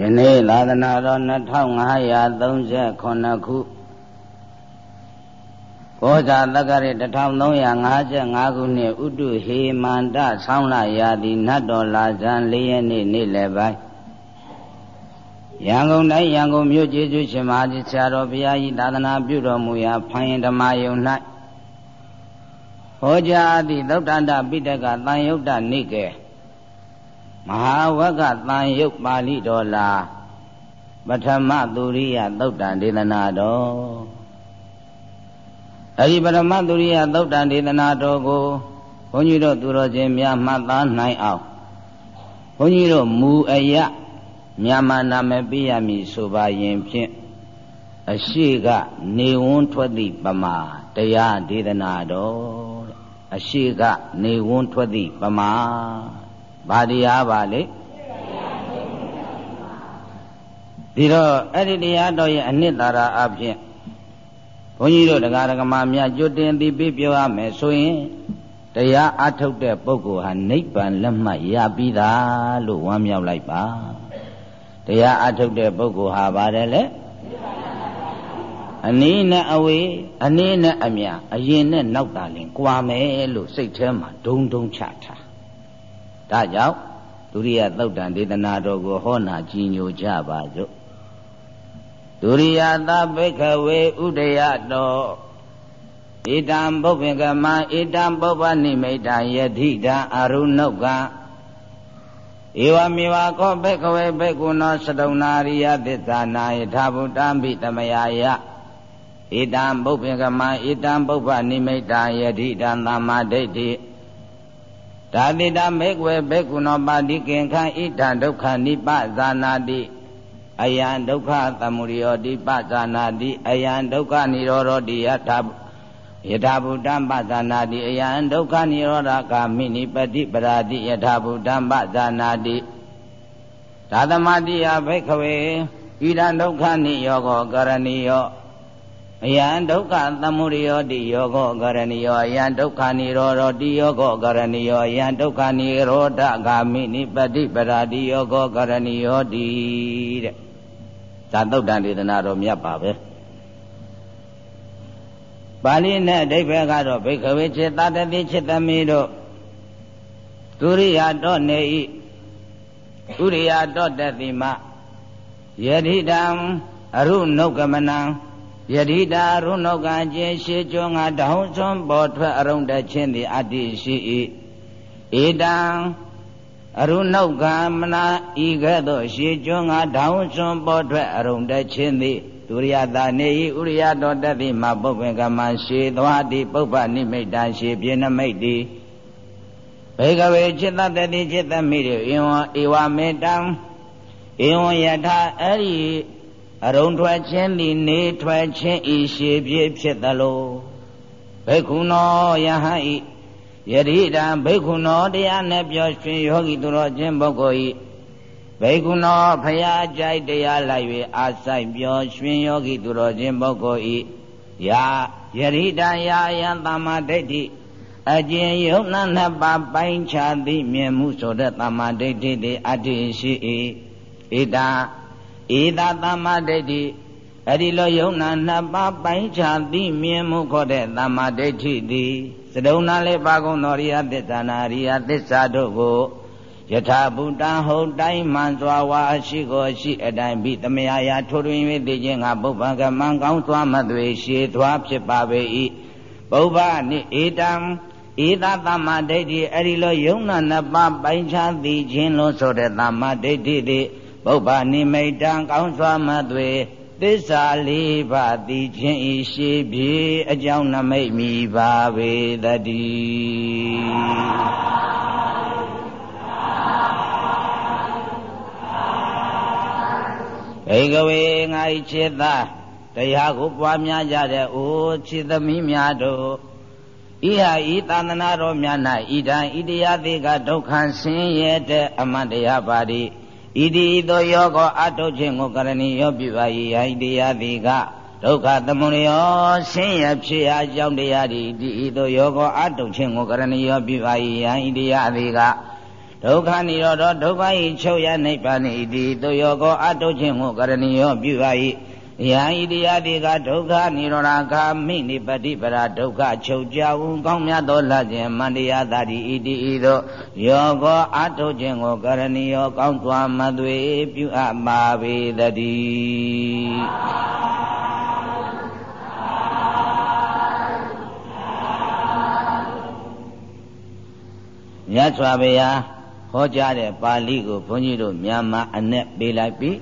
ယနေ့လာသနာတော်2539ခုဘောဇာတက္ကရ1355ခုနှစ်ဥတုဟေမန္တဆောင်းလာရာသီနတ်တော်လာဇန်၄ရက်နေ့နေ့လယ်ပိုင်းရန်ကုန်တိုင်းရန်ကုန်မြို့ကျေးဇူးရှင်မကြီးဆရာတော်ဘုရားကြီးသာသနာပြုတော်မူရာဖိုင်ဓမ္မယုံ၌ဟောကြားသည့်သုတ္တန္တပိဋကသံယုတ်တနိကေ မဟာဝကသံယုတ်ပါဠိတော်လာပထမသူရိယသုတ်တံဒေသနာတော်အဲဒီပထမသူရိယသုတ်တံဒေသနာတော်ကိုဘုန်းကြီးတို့သူတော်ချင်းများမှတ်သားနိုင်အောင်ဘုန်းကြီးတို့မူအယမြန်မာနာမည်ပြရမည်ဆိုပါရင်ဖြင့်အရှိကနေဝန်းထွက်သည့်ပမာတရားဒေသနာတော်အရှိကနေဝန်းထွက်သည့်ပမာ ဘာတရားပါလေဒီတော့အဲ့ဒီတရားတော်ရဲ့အနှစ်သာရအဖြစ်ဘုန်းကြီးတို့တရားဓမ္မများကြွတင်ပြီးပြပြောရမယ်ဆိုရင်တရားအထုတ်တဲ့ပုဂ္ဂိုလ်ဟာနိဗ္ဗာန်လက်မှတ်ရပြီးသားလို့ဝမ်းမြောက်လိုက်ပါတရားအထုတ်တဲ့ပုဂ္ဂိုလ်ဟာပါတယ်လေအနည်းနဲ့အဝေးအနည်းနဲ့အမြအရင်နဲ့နောက်တာလင်ကြွာမယ်လို့စိတ်ထဲမှာဒုံဒုံချထား ဒါကြောင့်ဒုရိယသုတ်တံဒေသနာတော်ကိုဟောနာကြည်ညိုကြပါစို့ဒုရိယသဘိကဝေဥဒယတောဣတံပုပ္ပင်ကမဣတံပုပ္ပနိမိတံယတိတံအရုဏုကံဧဝမေဝကောဘိကဝေဘိကုဏောသတုံနာရိယသစ္စာနာယထာဘုတ္တံပိတမယာယဣတံပုပ္ပင်ကမဣတံပုပ္ပနိမိတံယတိတံသမ္မာဒိဋ္ဌိ ဒါတိတမေကွယ်ဘေကုဏောပါတိကင်ခံဣဒံဒုက္ခနိပဇာနာတိအယံဒုက္ခသမုဒယောတိပဇာနာတိအယံဒုက္ခនិရောဓောတိယထာယထာဘူတံပဇာနာတိအယံဒုက္ခនិရောဓဂာမိနိပတိပရာတိယထာဘူတံပဇာနာတိသာသမတိယဘိခဝေဣဒံဒုက္ခនិယောဂောကရဏီယောအ ယံဒုက္ခသမုဒယောတိယောဂောကရဏီယောအယံဒုက္ခនិရောဓတိယောဂောကရဏီယောအယံဒုက္ခនិရောဓဂာမိနိပတိပရာတိယောဂောကရဏီယောတိတဲ့သာသုတ်တံဒေသနာတော်မြတ်ပါပဲပါဠိနဲ့အဓိပ္ပာယ်ကတော့ဘိခဝေจิตတတိจิตသမီးတို့ဒုရိယာတော့နေဤဥရိယာတော့တတိမယတိတံအရုနုကမနံ ယတိတာရုဏောကကျေရှိကျွငါတောင်းစွန်ပေါ်ထွက်အရုံတချင်းသည်အတ္တိရှိ၏ဧတံအရုဏောကမနာဤကဲ့သို့ရှိကျွငါတောင်းစွန်ပေါ်ထွက်အရုံတချင်းသည်ဒုရိယတာနေဤဥရိယတော်တတိမပုပ္ပင်ကမရှိသွားတိပုပ္ပနိမိတ်တရှိပြေနမိတ်တိဘေကဝေจิตတတိจิตမိရိဧဝံဧဝမေတံဧဝံယထာအဲ့ဒီ အရုံထွက်ခြင်းသည်နေထွက်ခြင်းဤရှေပြည့်ဖြစ်သလိုဘိက္ခုနောယဟံဤယတိတံဘိက္ခုနောတရားနဲ့ပြောရွှင်ယောဂီသူတော်ချင်းပုဂ္ဂိုလ်ဤဘိက္ခုနောဖရာကြိုက်တရားလိုက်၍အာဆိုင်ပြောရွှင်ယောဂီသူတော်ချင်းပုဂ္ဂိုလ်ဤယာယတိတံယာယံသမ္မာဒိဋ္ဌိအကျဉ်ယုံနာနှစ်ပါးပိုင်းခြားသည်မြင်မှုဆိုတဲ့သမ္မာဒိဋ္ဌိသည်အတ္တိရှိ၏ဣဒံ ဧသာသမ္မာဒိဋ္ဌိအဲ့ဒီလိုယုံနာနှစ်ပါးပိုင်းခြားသိမြင်မှုခေါ်တဲ့သမ္မာဒိဋ္ဌိသည်စတုံနာလေးပါကုံတော်ရိယသစ္စာနာရိယသစ္စာတို့ကိုယထာဘူတံဟုတ်တိုင်းမှန်စွာဝါရှိကိုရှိအတိုင်းပြီးတမယာယာထိုးတွင်၍သိခြင်းကပုဗ္ဗံကမံကောင်းစွာမသွေရှည်သွားဖြစ်ပါပေ၏ပုဗ္ဗနိဧတံဧသာသမ္မာဒိဋ္ဌိအဲ့ဒီလိုယုံနာနှစ်ပါးပိုင်းခြားသိခြင်းလို့ဆိုတဲ့သမ္မာဒိဋ္ဌိသည် ပုဗ္ဗနိမိတံကောင်းစွာမသွေသစ္စာလေးပါးသိခြင်းဤရှိပြေအကြောင်းနမိတ်မိပါပေတည်းဘေကဝေငါဤခြေသာတရားကိုပွားများကြတဲ့အိုခြေသမီးများတို့ဤဟာဤသာသနာတော်များ၌ဤတံဤတရားသေးကဒုက္ခဆင်းရဲတဲ့အမှန်တရားပါသည် ဣတိသောယောကောအတုခြင်းကိုကရဏီယောပြုပါ၏ဟိတရားတိကဒုက္ခသမုဒယောဆင်းရဲဖြစ်ရာကြောင့်တရားဒီဣတိသောယောကောအတုခြင်းကိုကရဏီယောပြုပါ၏ဟိတရားတိကဒုက္ခនិရောဓဒုက္ခဤချုပ်ရနိဗ္ဗာန်ဤတိသူယောကောအတုချင်းကိုကရဏီယောပြုပါ၏ ယံဤတရားတိကဒုက္ခនិရောဓဂာမိနိပတိပရာဒုက္ခချုပ်ကြဝံကောင်းမြတ်သောလခြင်းမန္တရားသာတိဤတိဤသို့ယောကောအထုခြင်းကိုကရဏီယောကောင်းစွာမသွေပြုအပ်ပါပေတည်းမြတ်စွာဘုရားဟောကြားတဲ့ပါဠိကိုဘုန်းကြီးတို့မြန်မာအ내ပေးလိုက်ပြီ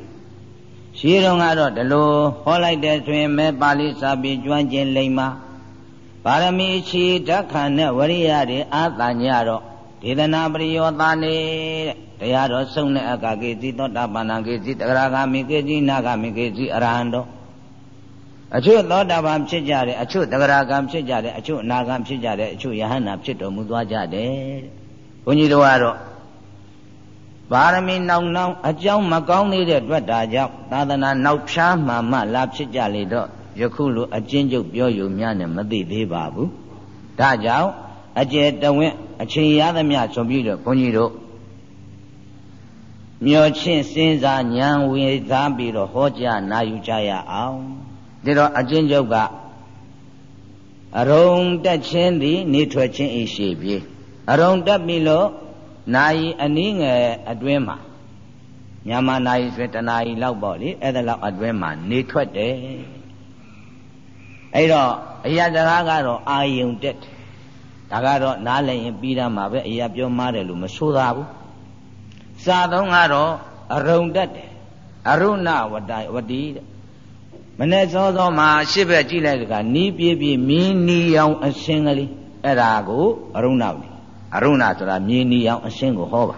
ရှင်းတော့ကတော့ဒီလိုဟောလိုက်တဲ့ဆိုရင်မဲပါဠိစာပေကျွမ်းကျင်လိမ့်မှာပါရမီချီဓက္ခနဲ့ဝရိယတွေအာတညတော့ဒေသနာပရိယောသာနေတဲ့တရားတော်ဆုံးတဲ့အကကေတိသောတာပန္နကေတိတဂရဂာမိကေတိနာဂာမိကေတိအရဟံတော်အချို့သောတာပန်ဖြစ်ကြတယ်အချို့တဂရဂံဖြစ်ကြတယ်အချို့အနာဂံဖြစ်ကြတယ်အချို့ယဟန္တာဖြစ်တော်မူသွားကြတယ်ဘုန်းကြီးတို့ကတော့ ပါရမီနောက်နောက်အကြောင်းမကောင်းသေးတဲ့အတွက်ဒါကြောင့်သာသနာနောက်ဖြားမှမှလာဖြစ်ကြလေတော့ယခုလိုအကျဉ်းချုပ်ပြောယူများနဲ့မသိသေးပါဘူးဒါကြောင့်အကျယ်တဝင့်အချိန်ရသမျှဆိုပြီးတော့ဘုန်းကြီးတို့မျောချင်းစဉ်းစားဉာဏ်ဝေသားပြီးတော့ဟောကြားနာယူကြရအောင်ဒါတော့အကျဉ်းချုပ်ကအရုံတက်ခြင်းသည် နေထွက်ခြင်းဤရှိပြေအရုံတက်ပြီလို့ နာယီအနည်းငယ်အတွင်းမှာညမနာယီဆိုတနာယီလောက်ပေါ့လေအဲ့ဒါလောက်အတွင်းမှာနေထွက်တယ်အဲ့တော့အရာစကားကတော့အာယုံတက်တယ်ဒါကတော့နားလည်ရင်ပြီးတာမှာပဲအရာပြောမှားတယ်လို့မဆိုသာဘူးစာသုံးကတော့အရုံတက်တယ်အရုဏဝတ္တဝတိတဲ့မနေ့စောစောမှာရှစ်ဘက်ကြည့်လိုက်တကနီးပြေးပြေးမင်းနီရောင်အစင်းကလေးအဲ့ဒါကိုအရုဏဝတိ အရုဏဆိုတာမြေနီအောင်အရှင်းကိုဟောပါ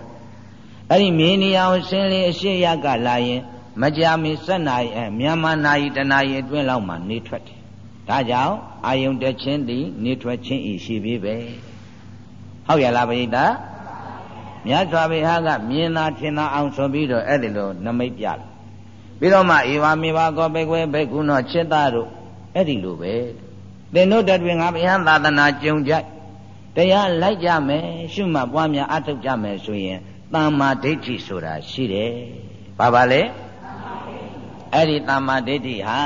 အဲ့ဒီမြေနီအောင်အရှင်းလေးအရှိရကလာရင်မကြာမီ7နာရီအဲမြန်မာနာရီတနာရီအတွင်းလောက်မှနေထွက်တယ်ဒါကြောင့်အာယုန်တက်ခြင်းသည်နေထွက်ခြင်းဤရှိပြီပဲဟုတ်ရလားပရိသတ်မြတ်စွာဘုရားကမြင်သာထင်သာအောင်ဆိုပြီးတော့အဲ့ဒီလိုနမိတ်ပြတယ်ပြီးတော့မှဧဝမေဝကောဘေကွယ်ဘေကုနောจิตတတို့အဲ့ဒီလိုပဲသင်တို့တတွင်ငါဘုရားသာသနာကြုံကြ တရားလိုက်ကြမယ်ရှုမှတ်ပွားများအထုတ်ကြမယ်ဆိုရင်တမ္မာဒိဋ္ဌိဆိုတာရှိတယ်။ဘာပါလဲ။အဲ့ဒီတမ္မာဒိဋ္ဌိဟာ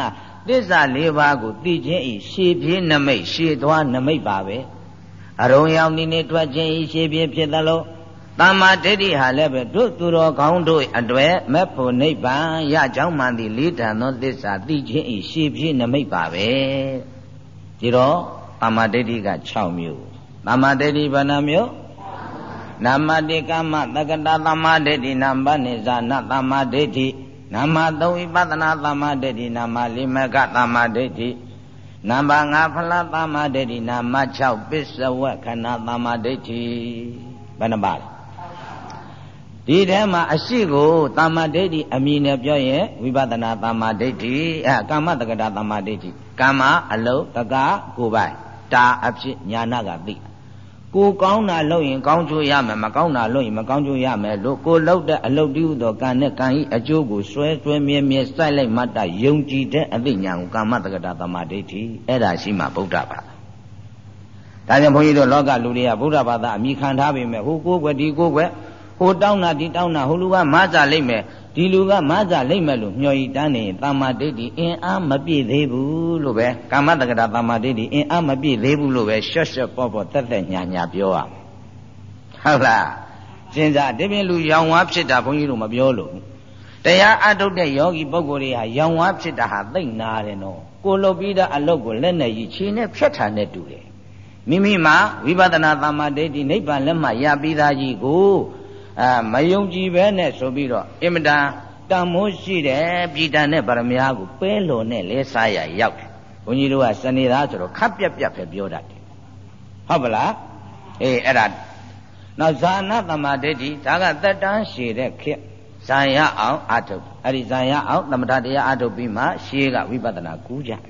သစ္စာ၄ပါးကိုသိခြင်းဤရှေပြေးနမိတ်ရှေသွားနမိတ်ပါပဲ။အရုံရောက်နေနေထွက်ခြင်းဤရှေပြေးဖြစ်သလိုတမ္မာဒိဋ္ဌိဟာလည်းပဲတို့သူတော်ကောင်းတို့အတွေ့မဲ့ဖို့နိဗ္ဗာန်ရကြောင်းမှန်သည့်လေးတန်သောသစ္စာသိခြင်းဤရှေပြေးနမိတ်ပါပဲ။ဒီတော့တမ္မာဒိဋ္ဌိက6မျိုး သမ္မာဒိဋ္ဌိဘာနှမျိုးနာမတိကမ္မသက္ကတာသမ္မာဒိဋ္ဌိနာမနိဇာနသမ္မာဒိဋ္ဌိနာမသုံးဝိပဿနာသမ္မာဒိဋ္ဌိနာမလိမကသမ္မာဒိဋ္ဌိနံပါတ်5ဖလားသမ္မာဒိဋ္ဌိနာမ6ပစ္စဝခဏသမ္မာဒိဋ္ဌိဘယ်နှပါလဲဒီထဲမှာအရှိကိုသမ္မာဒိဋ္ဌိအမည်နဲ့ပြောရင်ဝိပဿနာသမ္မာဒိဋ္ဌိအဲကာမတက္ကတာသမ္မာဒိဋ္ဌိကာမအလုံးတကကိုပိုင်တာအဖြစ်ညာနာကသိ ကိုကောင်းတာလုပ်ရင်ကောင်းကျိုးရမယ်မကောင်းတာလုပ်ရင်မကောင်းကျိုးရမယ်လို့ကိုလုပ်တဲ့အလုပ်တည်းဟူသောကံနဲ့ကံဤအကျိုးကိုစွဲစွဲမြဲမြဲစိုက်လိုက်မှတ်တယုံကြည်တဲ့အသိဉာဏ်ကိုကာမတက္ကတာသမာဓိဋ္ဌိအဲ့ဒါရှိမှဗုဒ္ဓဘာသာဒါကြောင့်ဘုန်းကြီးတို့လောကလူတွေကဗုဒ္ဓဘာသာအမိခံထားပေမဲ့ဟိုကိုယ်ွယ်ဒီကိုယ်ွယ် ဟိုတောင်းတာဒီတောင်းတာဟိုလူကမဆာလိုက်မယ်ဒီလူကမဆာလိုက်မယ်လို့မျှော်ရည်တန်းနေရင်တမ္မာဒိဋ္ဌိအင်အားမပြည့်သေးဘူးလို့ပဲကာမတက္ကတာတမ္မာဒိဋ္ဌိအင်အားမပြည့်သေးဘူးလို့ပဲရှော့ရှော့ပေါ့ပေါ့တက်တက်ညာညာပြောရဟုတ်လားစဉ်းစားဒီပြင်လူရောင်ဝါဖြစ်တာဘုန်းကြီးတို့မပြောလို့တရားအထုတ်တဲ့ယောဂီပုဂ္ဂိုလ်တွေဟာရောင်ဝါဖြစ်တာဟာသိမ့်နာတယ်နော်ကိုလုတ်ပြီးတဲ့အလုပ်ကိုလက်နဲ့ကြီးခြေနဲ့ဖြတ်ထားနဲ့တူတယ်မိမိမှာဝိပဿနာတမ္မာဒိဋ္ဌိနိဗ္ဗာန်လက်မှရပြီးသားကြီးကို အာမယုံကြည်ပဲနဲ့ဆိုပြီးတော့အင်မတန်တန်မိုးရှိတယ်ပြည်တန်တဲ့ဗရမ ्या ကိုပဲလွန်နဲ့လဲစားရရောက်တယ်ဘုန်းကြီးတို့ကစနေသားဆိုတော့ခပ်ပြက်ပြက်ပဲပြောတတ်တယ်ဟုတ်ပလားအေးအဲ့ဒါနောက်ဇာနာတမဒိဋ္ဌိဒါကတက်တန်းရှည်တဲ့ခေတ်ဇာရအောင်အထုတ်အဲ့ဒီဇာရအောင်သမထတရားအထုတ်ပြီးမှရှေးကဝိပဿနာကူးကြတယ်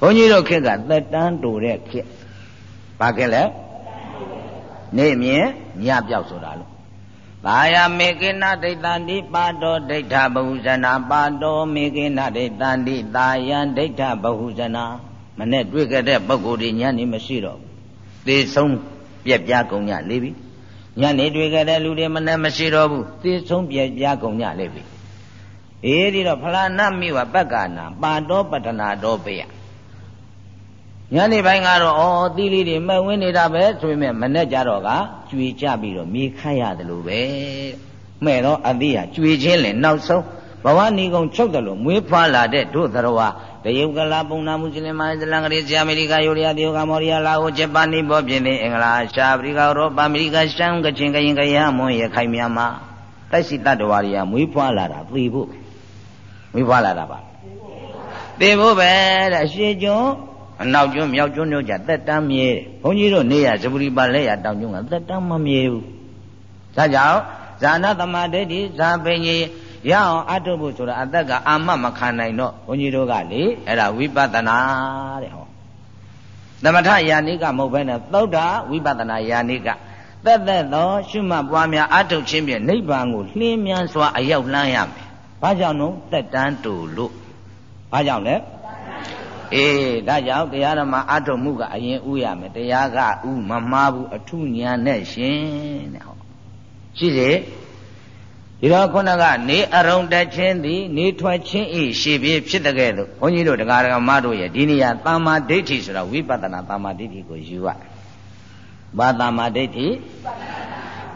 ဘုန်းကြီးတို့ခေတ်ကတက်တန်းတူတဲ့ခေတ်ဘာခေတ်လဲနေမြင်ညပြောက်ဆိုတာလို့ သာယမေကိနဒိဋ္ဌန္တိပါတောဒိဋ္ဌဘဟုဇနာပါတောမေကိနဒိဋ္ဌန္တိသာယံဒိဋ္ဌဘဟုဇနာမနဲ့တွေ့ကြတဲ့ပုဂ္ဂိုလ်တွေညနေမရှိတော့ဘူးသေဆုံးပြက်ပြားကုန်ကြလေပြီညနေတွေ့ခဲ့တဲ့လူတွေမနဲ့မရှိတော့ဘူးသိဆုံးပြပြကုန်ကြလိမ့်ပြီအေးဒီတော့ဖလာနမိဝပက္ကနာပါတော်ပတနာတော်ပေယ ညနေပိုင်းကတော့ဩသီလီတွေမဲ့ဝင်းနေတာပဲဆိုပေမဲ့မနဲ့ကြတော့ကကြွေကြပြီးတော့မြေခတ်ရတယ်လို့ပဲမဲ့တော့အတိဟာကြွေချင်းလေနောက်ဆုံးဘဝဏီကုံချုပ်တယ်လို့မွေးဖွားလာတဲ့တို့သရဝတယုတ်ကလာပုံနာမွတ်စလင်မအစ္စလမ်ကလေးဆီအမေရိကယူရီးယားတရုတ်ကမော်ရီးယားလာအိုဂျပန်နီဘောပြင်နေအင်္ဂလာရှားအာဖရိကဥရောပအမေရိကရှမ်းကချင်ကရင်ကရမွန်ရခိုင်မြန်မာတိုက်စီတတ္တဝါတွေကမွေးဖွားလာတာသေဖို့မွေးဖွားလာတာပါသေဖို့ပဲတဲ့အရှိကျွန်း အနောက်ကျွန်းမြောက်ကျွန်းတို့ကြသက်တမ်းမြဲဘုန်းကြီးတို့နေရဇပူရီပါလက်ရတောင်ကျွန်းကသက်တမ်းမမြဲဘူးဒါကြောင့်ဇာနာသမာဓိတိဇာပင်ကြီးရအောင်အထုတ်ဖို့ဆိုတာအသက်ကအမတ်မခံနိုင်တော့ဘုန်းကြီးတို့ကလေအဲ့ဒါဝိပဿနာတဲ့ဟောသမထယာနိကမဟုတ်ဘဲနဲ့သုဒ္ဓဝိပဿနာယာနိကသက်သက်သောရှုမှတ်ပွားများအထုတ်ခြင်းဖြင့်နိဗ္ဗာန်ကိုလှင်းမြန်စွာအရောက်လှမ်းရမယ်။ဘာကြောင့်လို့သက်တမ်းတူလို့ဘာကြောင့်လဲ အေးဒါကြောင့်တရားဓမ္မအထုတ်မှုကအရင်ဥရမယ်တရားကဥမမှားဘူးအထုညာနဲ့ရှင်တဲ့ဟောရှိစေဒီတော့ခုနကနေအရုံတက်ခြင်းသည်နေထွက်ခြင်းဤရှေ့ပြေဖြစ်တဲ့ကဲ့သို့ဘုန်းကြီးတို့တရားဓမ္မတို့ရဲ့ဒီနေရာသမ္မာဒိဋ္ဌိဆိုတာဝိပဿနာသမ္မာဒိဋ္ဌိကိုယူရဘာသမ္မာဒိဋ္ဌိ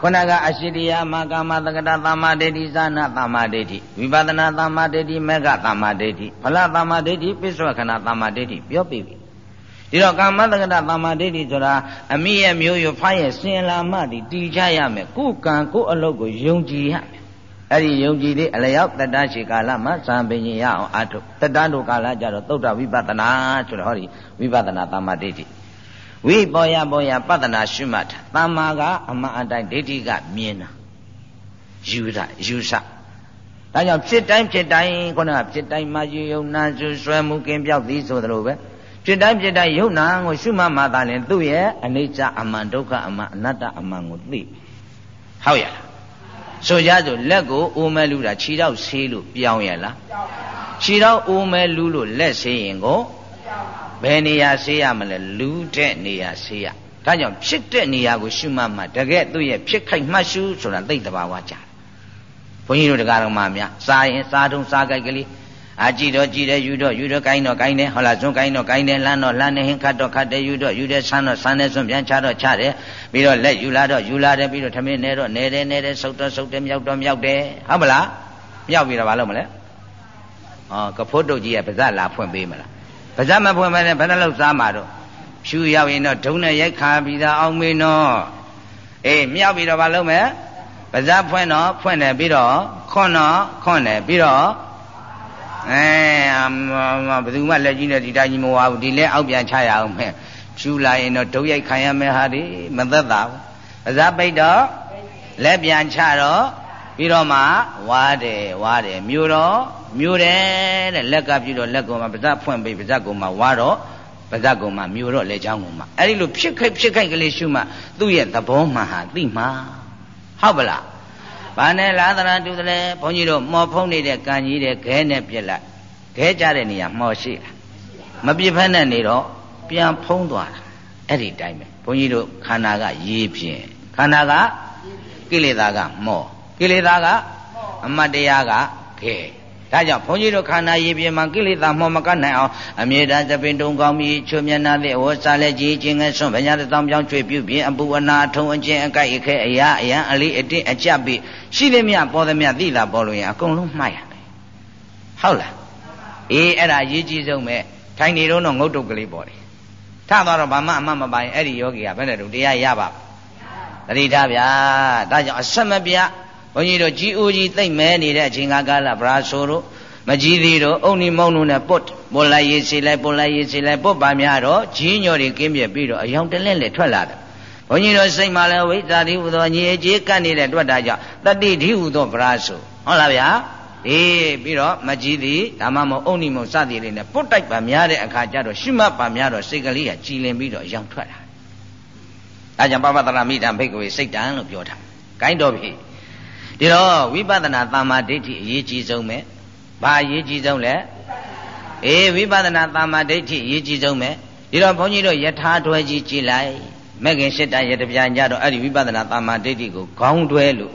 ခုနကအရှိရိယမကာမတက္ကတာသမ္မာဒိဋ္ဌိဇာနာသမ္မာဒိဋ္ဌိဝိပဿနာသမ္မာဒိဋ္ဌိမေဃသမ္မာဒိဋ္ဌိဖလသမ္မာဒိဋ္ဌိပိစ္ဆွခဏသမ္မာဒိဋ္ဌိပြောပြပြီဒီတော့ကာမတက္ကတာသမ္မာဒိဋ္ဌိဆိုတာအမိရဲ့မျိုးရဖားရဲ့စင်လာမှတည်တည်ကြရမယ်ကိုယ်ကံကိုယ်အလုပ်ကိုယုံကြည်ရမယ်အဲ့ဒီယုံကြည်လေးအလျောက်တတ္တရှိကာလမှာဇံပင်ရင်ရအောင်အထုတတ္တတို့ကာလကြတော့သုဒ္ဓဝိပဿနာဆိုတော့ဟောဒီဝိပဿနာသမ္မာဒိဋ္ဌိ ဝိပေါ်ရပေါ်ရပတ္တနာရှုမှတ်တာသမ္မာကအမှန်အတိုင်းဒိဋ္ဌိကမြင်တာယူတာယူဆဒါကြောင့်ဖြစ်တိုင်းဖြစ်တိုင်းခုနကဖြစ်တိုင်းမှာယူယုံနာစုဆွဲမှုကင်းပြောက်သည်ဆိုသလိုပဲဖြစ်တိုင်းဖြစ်တိုင်းယုံနာကိုရှုမှတ်မှသာလင်သူ့ရဲ့အနိစ္စအမှန်ဒုက္ခအမှန်အနတ္တအမှန်ကိုသိဟုတ်ရလားဆိုကြဆိုလက်ကိုအိုးမဲလူတာခြေတော့ဆေးလို့ပြောင်းရလားခြေတော့အိုးမဲလူလို့လက်ဆေးရင်ကိုဘ ယ်နေရာဆေးရမလဲလူတဲ့နေရာဆေးရဒါကြောင့်ဖြစ်တဲ့နေရာကိုရှုမှတ်မှတကယ်သူ့ရဲ့ဖြစ်ခိုက်မှတ်ရှုဆိုတာသိတဲ့ဘာဝကြဘုန်းကြီးတို့တရားတော်မှာများစားရင်စားတုံးစားကြိုက်ကလေးအာကြည့်တော့ကြည့်တယ်ယူတော့ယူတော့ကိုင်းတော့ကိုင်းတယ်ဟောလားဇွန်းကိုင်းတော့ကိုင်းတယ်လှမ်းတော့လှမ်းတယ်ဟင်ခတ်တော့ခတ်တယ်ယူတော့ယူတယ်ဆန်းတော့ဆန်းတယ်ဇွန်းပြန်ချတော့ချတယ်ပြီးတော့လက်ယူလာတော့ယူလာတယ်ပြီးတော့ထမင်းနေတော့နေတယ်နေတယ်ဆုပ်တော့ဆုပ်တယ်မြောက်တော့မြောက်တယ်ဟုတ်မလားမြောက်ပြီးတော့ဘာလုပ်မလဲဩကဖို့တုတ်ကြီးကပါဇက်လာဖွင့်ပေးမလား ပါဇက်မဖွင့်မနဲ့ဘယ်နှလောက်စားမှာတော့ဖြူရောက်ရင်တော့ဒုံနဲ့ရိုက်ခါပြီးသားအောင်မင်းတော့အေးမြောက်ပြီးတော့ဘာလုပ်မလဲပါဇက်ဖွင့်တော့ဖွင့်တယ်ပြီးတော့ခွန်းတော့ခွန်းတယ်ပြီးတော့အဲဘယ်သူမှလက်ကြီးနဲ့ဒီတိုင်းကြီးမဝါဘူးဒီလဲအောက်ပြန်ချရအောင်မယ်ဖြူလာရင်တော့ဒုရိုက်ခံရမယ်ဟာဒီမသက်သာဘူးအစားပိတ်တော့လက်ပြန်ချတော့ပြီးတော့မှဝါတယ်ဝါတယ်မြို့တော့ မြို့တယ်တဲ့လက်ကပြီးတော့လက်ကုံမှာပါဇက်ဖွင့်ပြီးပါဇက်ကုံမှာဝါတော့ပါဇက်ကုံမှာမြို့တော့လက်ချောင်းကုံမှာအဲ့ဒီလိုဖြစ်ခိုက်ဖြစ်ခိုက်ကလေးရှုမှသူ့ရဲ့သဘောမှဟာသိမှာဟုတ်ပလားဘာနဲ့လာသလားတူတယ်လဲဘုန်းကြီးတို့မော်ဖုံးနေတဲ့ကံကြီးတဲ့ခဲနဲ့ပြက်လိုက်ခဲကြတဲ့နေရာမော်ရှိလားမပြစ်ဖက်နဲ့နေတော့ပြန်ဖုံးသွားတာအဲ့ဒီတိုင်းပဲဘုန်းကြီးတို့ခန္ဓာကရေးပြင်းခန္ဓာကကိလေသာကမော်ကိလေသာကအမတ်တရားကခဲ ဒါကြောင့်ဘုန်းကြီးတို့ခန္ဓာရည်ပြမှာကိလေသာမောမကနိုင်အောင်အမြဲတမ်းသပင်တုံကောင်းပြီးချွမျက်နာသည်ဝဆာလက်ကြီးခြင်းငယ်ဆွန့်ဗညာတောင်ပြောင်းချွေပြုပြင်အပူအနာထုံအကျင့်အကြိုက်အခဲအရာအယံအလေးအတင်းအကြပ်ပြီးရှိသည်မြပေါ်သည်မြသိတာပေါ်လို့ရင်အကုန်လုံးမှတ်ရတယ်ဟုတ်လားအေးအဲ့ဒါအရေးကြီးဆုံးပဲထိုင်နေတော့ငုတ်တုတ်ကလေးပေါ်တယ်ထသွားတော့ဘာမှအမှတ်မပိုင်အဲ့ဒီယောဂီကဘယ်နဲ့တော့တရားရပါသတိထားဗျာဒါကြောင့်အဆက်မပြတ်ဘု န်းကြီးတို့ကြီးဦးကြီးသိမ့်မဲနေတဲ့အချိန်ကာလဗရာဆိုတို့မကြီးသေးတော့အုံနီမောင်းတို့နဲ့ပုတ်ပုတ်လိုက်ရေးစီလိုက်ပုတ်လိုက်ရေးစီလိုက်ပုတ်ပါများတော့ကြီးညော်တွေကင်းပြပြီးတော့အယောင်တလဲလဲထွက်လာတယ်ဘုန်းကြီးတို့စိတ်မှလည်းဝိဇ္ဇာတိဟူသောညီအကျေးကပ်နေတဲ့တွက်တာကြောင့်တတိဓိဟူသောဗရာဆိုဟုတ်လားဗျာအေးပြီးတော့မကြီးသည်ဒါမှမဟုတ်အုံနီမုံစသည်လေးနဲ့ပုတ်တိုက်ပါများတဲ့အခါကျတော့ရှုမှတ်ပါများတော့စိတ်ကလေးကကြည်လင်ပြီးတော့အယောင်ထွက်လာဒါကြောင့်ပပတရမိတံဘိက္ခဝေစိတ်တံလို့ပြောတာ။ဂိုင်းတော်ပြီ ဒီတော့ဝိပဿနာသမ္မာဒိဋ္ဌိအရေးကြီးဆုံးပဲဘာအရေးကြီးဆုံးလဲအေးဝိပဿနာသမ္မာဒိဋ္ဌိအရေးကြီးဆုံးပဲဒီတော့ဘုန်းကြီးတို့ယထာတွဲကြီးကြည်လိုက်မဲ့ခင်ရှစ်တန်ရတပြန်ကြတော့အဲ့ဒီဝိပဿနာသမ္မာဒိဋ္ဌိကိုခေါင်းတွဲလို့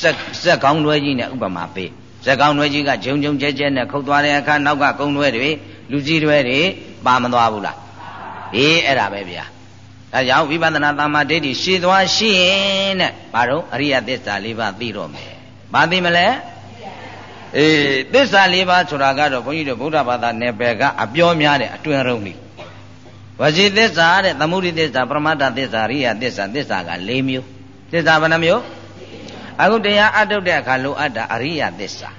စက်စက်ခေါင်းတွဲကြီးနဲ့ဥပမာပေးစက်ခေါင်းတွဲကြီးကဂျုံဂျုံကျဲကျဲနဲ့ခုတ်သွားတဲ့အခါနောက်ကကုန်းတွဲတွေလူကြီးတွဲတွေပါမသွားဘူးလားအေးအဲ့ဒါပဲဗျာ ဒါကြောင့်ဝိပဿနာသမ္မာဒိဋ္ဌိရှည်သွားရှိရင်တဲ့ဘာလို့အရိယသစ္စာ၄ပါးသိတော့မယ်ဘာသိမလဲအေးသစ္စာ၄ပါးဆိုတာကတော့ဘုန်းကြီးတို့ဗုဒ္ဓဘာသာနယ်ပယ်ကအပြောများတဲ့အတွင်ရုံးလေးဝစီသစ္စာတဲ့သမုဒိသစ္စာပရမတ္တသစ္စာရိယသစ္စာသစ္စာက၄မျိုးသစ္စာဘယ်နှမျိုးအခုတရားအထုတ်တဲ့အခါလိုအပ်တာအရိယသစ္စာ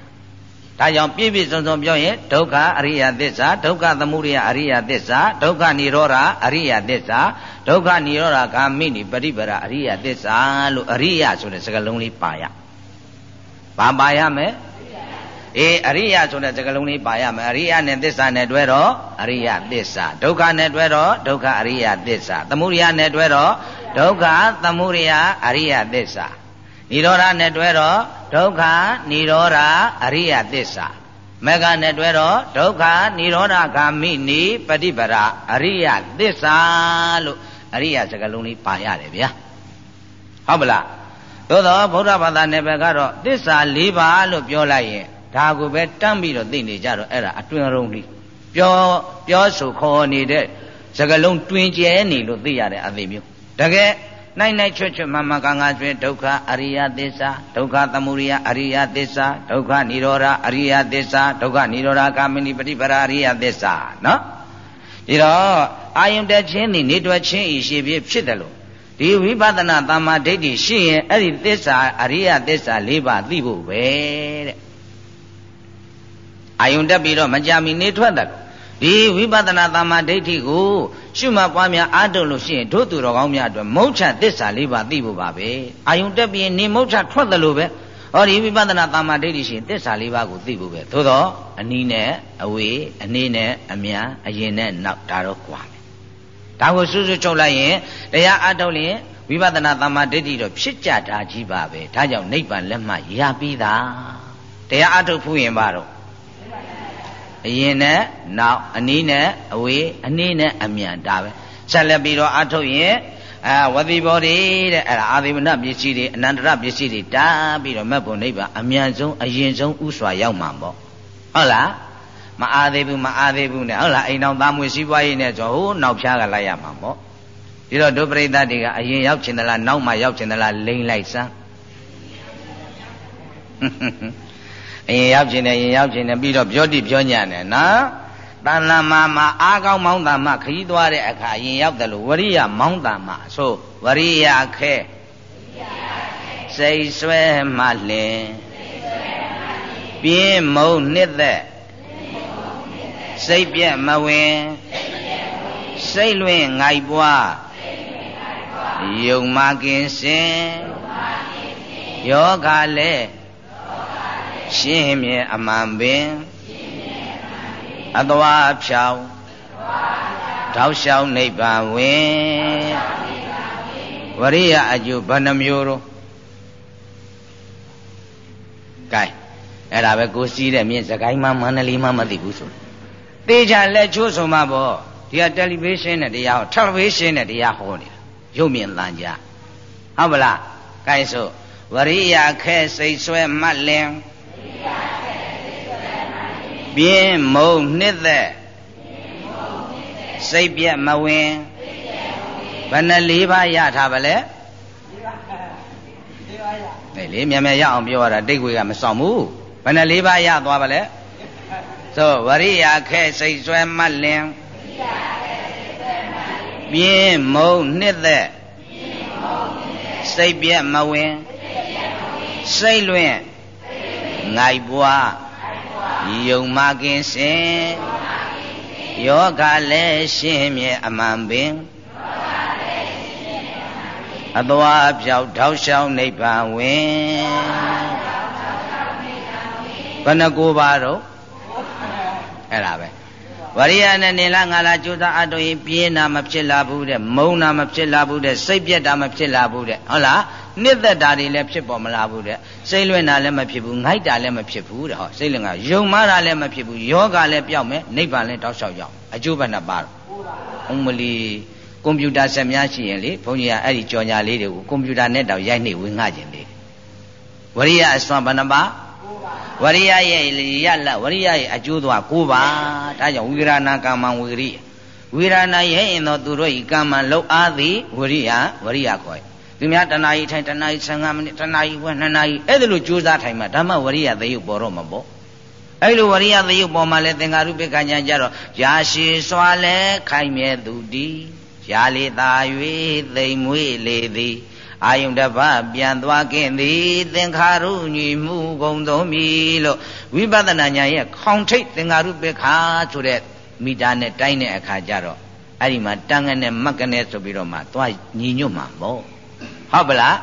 ဒါကြောင့်ပြည့်ပြည့်စုံစုံပြောရင်ဒုက္ခအရိယသစ္စာဒုက္ခသမုဒယအရိယသစ္စာဒုက္ခនិရောဓအရိယသစ္စာဒုက္ခនិရောဓဂာမိနိပရိပရအရိယသစ္စာလို့အရိယဆိုတဲ့စကားလုံးလေးပါရ။ဘာပါရမလဲအေးအရိယဆိုတဲ့စကားလုံးလေးပါရမယ်အရိယနဲ့သစ္စာနဲ့တွဲတော့အရိယသစ္စာဒုက္ခနဲ့တွဲတော့ဒုက္ခအရိယသစ္စာသမုဒယနဲ့တွဲတော့ဒုက္ခသမုဒယအရိယသစ္စာ နိရောဓနဲ့တွဲတော့ဒုက္ခနိရောဓအရိယသစ္စာမကနဲ့တွဲတော့ဒုက္ခနိရောဓဂ ामि နိပฏิပရာအရိယသစ္စာလို့အရိယစကားလုံးလေးပါရတယ်ဗျာဟုတ်ပလားသို့တော့ဗုဒ္ဓဘာသာနယ်ပယ်ကတော့သစ္စာ၄ပါးလို့ပြောလိုက်ရင်ဒါကိုပဲတမ်းပြီးတော့သိနေကြတော့အဲ့ဒါအတွင်ရုံလေးပြောပြောဆိုခေါ်နေတဲ့စကားလုံးတွင်ကျဲနေလို့သိရတဲ့အသိမျိုးတကယ် နိုင်နိုင်ချွတ်ချွတ်မမကံကကျွဲဒုက္ခအရိယသစ္စာဒုက္ခသမုဒယအရိယသစ္စာဒုက္ခនិရောဓအရိယသစ္စာဒုက္ခនិရောဓကာမိနိပฏิပရာအရိယသစ္စာနော်ဒီတော့အာယုန်တက်ခြင်းนี่နေတွက်ခြင်းဤရှိဖြစ်ဖြစ်တယ်လို့ဒီဝိပဿနာသမ္မာဒိဋ္ဌိရှိရင်အဲ့ဒီသစ္စာအရိယသစ္စာ၄ပါးသိဖို့ပဲတဲ့အာယုန်တက်ပြီးတော့မကြမီနေထွက်တယ် ဒီဝိပဿနာသမ္မာဒိဋ္ဌိကိုရှုမှတ်ပွားများအားထုတ်လို့ရှိရင်တို့သူတော်ကောင်းများအတွက်မုဋ္ဌသစ္စာလေးပါသိဖို့ပါပဲအာယုန်တက်ပြီးနေမုဋ္ဌထွက်တယ်လို့ပဲဟောဒီဝိပဿနာသမ္မာဒိဋ္ဌိရှိရင်သစ္စာလေးပါးကိုသိဖို့ပဲသို့တော့အနည်းနဲ့အဝေးအနည်းနဲ့အများအရင်နဲ့နောက်ဒါတော့ကွာမယ်ဒါကိုစွစွချုပ်လိုက်ရင်တရားအားထုတ်ရင်ဝိပဿနာသမ္မာဒိဋ္ဌိတော့ဖြစ်ကြတာကြီးပါပဲဒါကြောင့်နိဗ္ဗာန်လက်မှရပြီးသားတရားအားထုတ်ဖို့ရင်ပါတော့ အရင်နဲ့နောက်အနည်းနဲ့အဝေးအနည်းနဲ့အမြန်ဒါပဲဆက်လက်ပြီးတော့အထုတ်ရင်အာဝတိဘောဓိတဲ့အဲ့ဒါအာသေမနပစ္စည်းတွေအနန္တရပစ္စည်းတွေတားပြီးတော့မက်ဖို့နိဗ္ဗာန်အမြန်ဆုံးအရင်ဆုံးဥစွာရောက်မှာပေါ့ဟုတ်လားမအားသေးဘူးမအားသေးဘူးနဲ့ဟုတ်လားအိမ်တော်သားမွေစည်းပွားရေးနဲ့ဆိုဟိုးနောက်ဖြားကလိုက်ရမှာပေါ့ဒီတော့ဒုပရိသတ်တွေကအရင်ရောက်ချင်သလားနောက်မှရောက်ချင်သလားလိမ့်လိုက်စမ်း အရင်ရောက်ခြင်းနဲ့ရင်ရောက်ခြင်းနဲ့ပြီးတော့ပြောတိပြောညံ့တယ်နော်တဏ္ဍမာမှာအားကောင်းမောင်းတာမှခရီးသွားတဲ့အခါရင်ရောက်တယ်လို့ဝရိယမောင်းတာမှဆိုဝရိယခဲစိတ်ဆွဲမှလင်ပြင်းမုံနှစ်သက်စိတ်ပြက်မဝင်စိတ်လွင်ငိုက်ပွားယုံမကင်စင်ယောဂလည်း ရှင်းမြဲအမှန်ပင်အသွားဖြောင်းတောက်လျှောက်နိဗ္ဗာန်ဝင်ဝရိယအကျိုးဘယ်နှမျိုးတော့ကဲအဲ့ဒါပဲကိုစီးတဲ့မြင့်စကိုင်းမှမန္တလေးမှမသိဘူးဆိုတေချာလက်ချိုးဆိုမှပေါ့ဒီကတယ်လီဗေးရှင်းနဲ့တရားဟောတယ်လီဗေးရှင်းနဲ့တရားဟောနေတာရုပ်မြင်သံကြားဟုတ်ပလားကဲဆိုဝရိယခဲစိတ်ဆွဲမှတ်လင် ပြင်းမုံနှစ်သက်စိတ်ပြက်မဝင်ဘယ်နှလေးပါးရထားပါလဲနေလေမြန်မြန်ရအောင်ပြောရတာတိတ်ခွေကမဆောင်ဘူးဘယ်နှလေးပါးရသွားပါလဲဆိုဝရိယခဲစိတ်ဆွဲမှတ်လင်ပြင်းမုံနှစ်သက်စိတ်ပြက်မဝင်စိတ်လွင့်ငိုက်ပွား ယုံမကင်းစင်ယောဂလည်းရှင်းမြဲအမှန်ပင်အသွားပြောက်ထောက်လျှောက်နိဗ္ဗာန်ဝင်ဘယ်နှကိုပါတော့အဲ့ဒါပဲ ဝရိယနဲ့နေလားငါလားကြိုးစားအပ်တော့ရင်ပြင်းတာမဖြစ်လာဘူးတဲ့မုန်းတာမဖြစ်လာဘူးတဲ့စိတ်ပြက်တာမဖြစ်လာဘူးတဲ့ဟုတ်လားနှစ်သက်တာတွေလည်းဖြစ်ပေါ်မလာဘူးတဲ့စိတ်လွင့်တာလည်းမဖြစ်ဘူးငိုက်တာလည်းမဖြစ်ဘူးတဲ့ဟောစိတ်လွင့်ကယုံမာတာလည်းမဖြစ်ဘူးယောဂလည်းပြောက်မယ်နိဗ္ဗာန်လည်းတောက်လျှောက်ရောက်အကျိုးဘယ်နှပါတော့ဥမလီကွန်ပျူတာဆက်များရှိရင်လေဘုန်းကြီးကအဲ့ဒီကြော်ညာလေးတွေကိုကွန်ပျူတာနဲ့တောင်ရိုက်နှိပ်ဝင်ငှခြင်းလေဝရိယအစွမ်းဘဏ္ဍပါ ဝရိယရဲ့ရလဝရိယရဲ့အကျိုးသွား၉ပါးဒါကြောင့်ဝိရဏကာမံဝိရိယဝိရဏရဲ့ရင်သောသူတို့ဤကာမံလောက်အားသည်ဝရိယဝရိယခေါ်သူများတဏှာကြီးထိုင်တဏှာကြီး15မိနစ်တဏှာကြီးဝဲ2နာရီအဲ့ဒါလိုကြိုးစားထိုင်မှဓမ္မဝရိယသေယုပေါ်တော့မှာပေါ့အဲ့လိုဝရိယသေယုပေါ်မှာလဲသင်္ဃာရုပ္ပကညာကြတော့ရာရှိစွာလဲခိုင်မြဲသူတည်ရာလေသာ၍သိမ်မွေးလေသည် အာယုန်တပပြန်သွားခင်သည်သင်္ခါရုညီမှုကုန်သုံးပြီလို့ဝိပဿနာဉာဏ်ရဲ့ခေါင်ထိတ်သင်္ခါရုပ္ပခါဆိုတဲ့မိတာနဲ့တိုင်းတဲ့အခါကျတော့အဲ့ဒီမှာတန်ငနဲ့မက်ကနဲ့ဆိုပြီးတော့မှသွားညီညွတ်မှာပေါ့ဟုတ်ပလား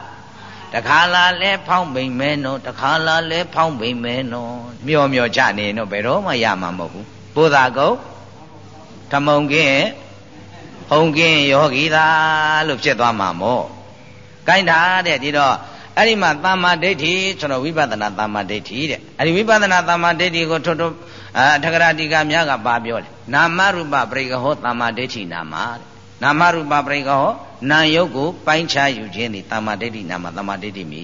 တခါလာလဲဖောင်းပိန်မဲနော်တခါလာလဲဖောင်းပိန်မဲနော်မျောမျောချနေတော့ဘယ်တော့မှရမှာမဟုတ်ဘူးပိုးသာကုတ်ဓမုံကင်းဟုံကင်းယောဂီသာလို့ဖြစ်သွားမှာမို့ ကိုင်းတာတဲ့ဒီတော့အဲ့ဒီမှာသမ္မာဒိဋ္ဌိဆိုတော့ဝိပဿနာသမ္မာဒိဋ္ဌိတဲ့အဲ့ဒီဝိပဿနာသမ္မာဒိဋ္ဌိကိုထွတ်ထွတ်အထကရာတိကများကပါပြောတယ်နာမရူပပရိကဟောသမ္မာဒိဋ္ဌိနာမတဲ့နာမရူပပရိကဟောနာယုတ်ကိုပိုင်းခြားယူခြင်းသည်သမ္မာဒိဋ္ဌိနာမသမ္မာဒိဋ္ဌိမိ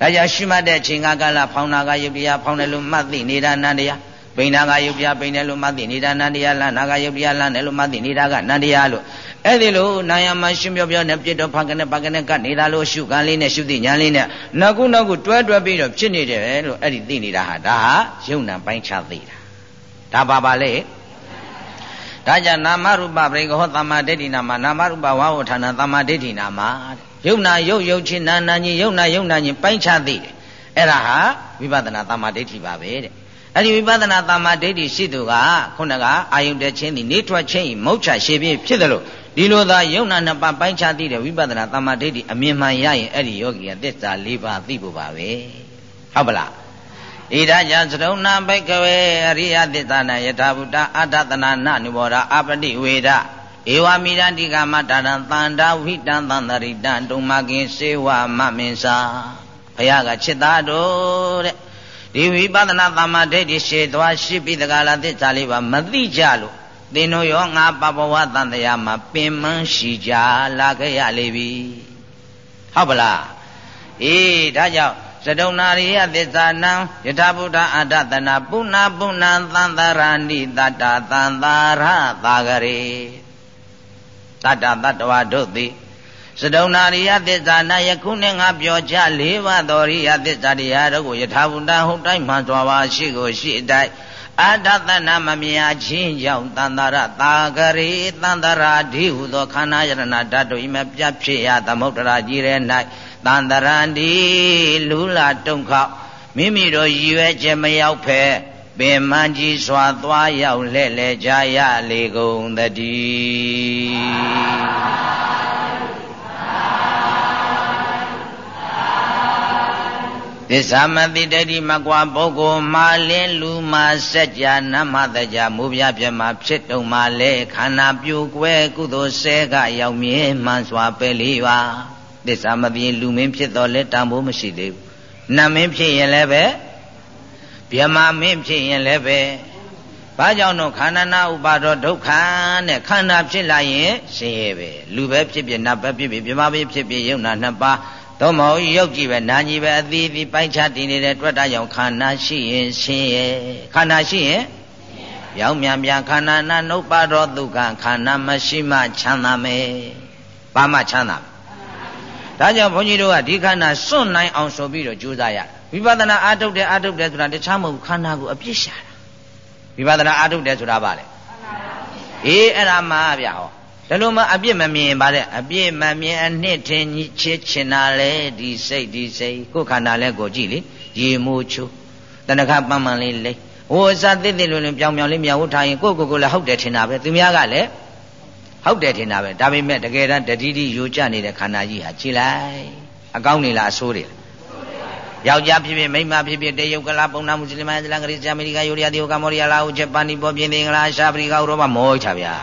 ဒါကြောင့်ရှိမှတ်တဲ့အချိန်ကကာလဖောင်းနာကယုတ်တရားဖောင်းတယ်လို့မှတ်သိနေတာနန္တရား ပိဏကယုတ်တရားပိဏတယ်လို့မှတ်သိနေတာနန္တရားလနာကယုတ်တရားလတယ်လို့မှတ်သိနေတာကနန္တရားလို့အဲ့ဒီလိုနာယမရှုပြောပြောနဲ့ပြစ်တော့ဖကနေပကနေကနေတာလို့ရှုကံလေးနဲ့ရှုသိညာလေးနဲ့နောက်ခုနောက်ခုတွဲတွဲပြီးတော့ဖြစ်နေတယ်လို့အဲ့ဒီသိနေတာဟာဒါဟာယုံနာပိုင်းခြားသိတာဒါပါပါလေဒါကြောင့်နာမရူပပရိကဟောသမ္မာဒိဋ္ဌိနာမနာမရူပဝါဝဌာနသမ္မာဒိဋ္ဌိနာမယုံနာယုတ်ယုတ်ချင်းနာနာချင်းယုံနာယုံနာချင်းပိုင်းခြားသိတယ်အဲ့ဒါဟာဝိပဿနာသမ္မာဒိဋ္ဌိပါပဲတဲ့ အဲ့ဒီဝိပဿနာသမ္မာဒိဋ္ဌိရှိသူကခုနကအာယုန်တချင်းသည်နေထွက်ချင်းမုတ်ချရှေပြည့်ဖြစ်တယ်လို့ဒီလိုသာယုံနာနှစ်ပါးပိုင်းခြားသိတဲ့ဝိပဿနာသမ္မာဒိဋ္ဌိအမြင်မှန်ရရင်အဲ့ဒီယောဂီကသစ္စာ၄ပါးသိဖို့ပါပဲဟုတ်ပလားဣဒာကြောင့်သရုံနာဘိကဝေအရိယသစ္စာနာယထာဘုဒ္ဓအတ္တတနာနနုဘောဓအပတိဝေဒဧဝမိရတိကမတရံတန္တာဝိတံသန္တရိတံတုံမကင်စေဝမမင်းစာဘုရားကจิตသားတို့တဲ့ ဒီဝိပဿနာသမ္မာဒိဋ္ဌိရှေသွားရှိပြီးတကလားသစ္စာလေးပါမသိကြလို့သင်တို့ရောငါပပဝတန်တရားမှာပင်မရှိကြလာခဲ့ရလေပြီဟုတ်ပလားအေးဒါကြောင့်သဒုံနာရိယသစ္စာနံယထာဘုဒ္ဓအတ္တတနာပုဏ္ဏပုဏ္ဏသံသရဏိတတ္တသံသာရသာဂရေတတ္တတတ္တဝါတို့သည် စတုံနာရိယသစ္စာနာယခုနဲ့ငါပြောချ၄ပါးသောရိယသစ္စာတရားတို့ကိုယထာဘုဒ္ဓဟုတ်တိုင်းမှန်စွာပါရှိကိုရှိတိုင်းအတ္တသနာမမြာချင်းကြောင့်တန္တရသာဂရေတန္တရာဓိဟုသောခန္ဓာယရဏဓာတ်တို့ဤမပြတ်ဖြစ်ရသမုဒ္ဒရာကြီးရဲ့၌တန္တရန္တိလူလာတုံခောက်မိမိတို့ရည်ရွယ်ချက်မရောက်ဖဲပင်မကြီးစွာသွားရောက်လဲ့လဲကြရလေကုန်တည်း သစ္စာမတိတတိမကွာပုဂ္ဂိုလ်မာလင်းလူမာစัจ जा နမတကြမူပြပြမဖြစ်တုံမာလဲခန္ဓာပြိုကွဲကုသိုလ်ဆဲကရောက်မြဲမှန်စွာပဲလေးပါသစ္စာမပြင်းလူမင်းဖြစ်တော်လဲတန်ဖိုးမရှိသေးဘူးနတ်မင်းဖြစ်ရင်လည်းပဲဗျမမင်းဖြစ်ရင်လည်းပဲဘာကြောင့်တော့ခန္ဓာနာဥပါဒောဒုက္ခနဲ့ခန္ဓာဖြစ်လာရင်ဆင်းရဲပဲလူပဲဖြစ်ဖြစ်နတ်ပဲဖြစ်ဖြစ်ဗျမပဲဖြစ်ဖြစ်ယုံနာနှစ်ပါး သို့မဟုတ်ရုပ်ကြည့်ပဲနာကြည့်ပဲအသီးသီးပိုင်းခြားတည်နေတဲ့တွေ့တာကြောင့်ခန္ဓာရှိရင်ရှင်းရဲ့ခန္ဓာရှိရင်ရောင်မြန်မြန်ခန္ဓာနာနှုတ်ပါတော့ဒုက္ခခန္ဓာမရှိမှချမ်းသာမယ်ဘာမှချမ်းသာဒါကြောင့်ဘုန်းကြီးတို့ကဒီခန္ဓာစွန့်နိုင်အောင်ဆိုပြီးတော့ကြိုးစားရဝိပဿနာအာထုတ်တယ်အာထုတ်တယ်ဆိုတာတခြားမဟုတ်ဘူးခန္ဓာကိုအပြစ်ရှာတာဝိပဿနာအာထုတ်တယ်ဆိုတာဘာလဲအေးအဲ့ဒါမှဗျာဟော ဒါလို့မှအပြစ်မမြင်ပါတဲ့အပြစ်မမြင်အနှစ်ထင်ချစ်ချင်တာလေဒီစိတ်ဒီစိတ်ကိုယ်ခန္ဓာလဲကိုကြည့်လေရေမိုးချိုးတဏှခပန်းပန်းလေးလိဟိုအစသစ်သစ်လွန်းလွန်းပြောင်ပြောင်လေးမြောက်ဝထားရင်ကိုယ့်ကိုယ်ကိုလည်းဟုတ်တယ်ထင်တာပဲသူများကလည်းဟုတ်တယ်ထင်တာပဲဒါပေမဲ့တကယ်တမ်းတတိတိယိုကျနေတဲ့ခန္ဓာကြီးဟာကြည်လိုက်အကောင်းနေလားအဆိုးတွေယောက်ျားဖြစ်ဖြစ်မိန်းမဖြစ်ဖြစ်တရုတ်ကလာပုံနာမွတ်စလင်မအစ္စလမ်ဂရိဂျာမေရိကယူရီးယားတရုတ်ကမော်ရီးယားလာအိုဂျပန်နီပေါ်ပြင်သင်္ဂလားရှားပရိကဥရောပမောချဗျာ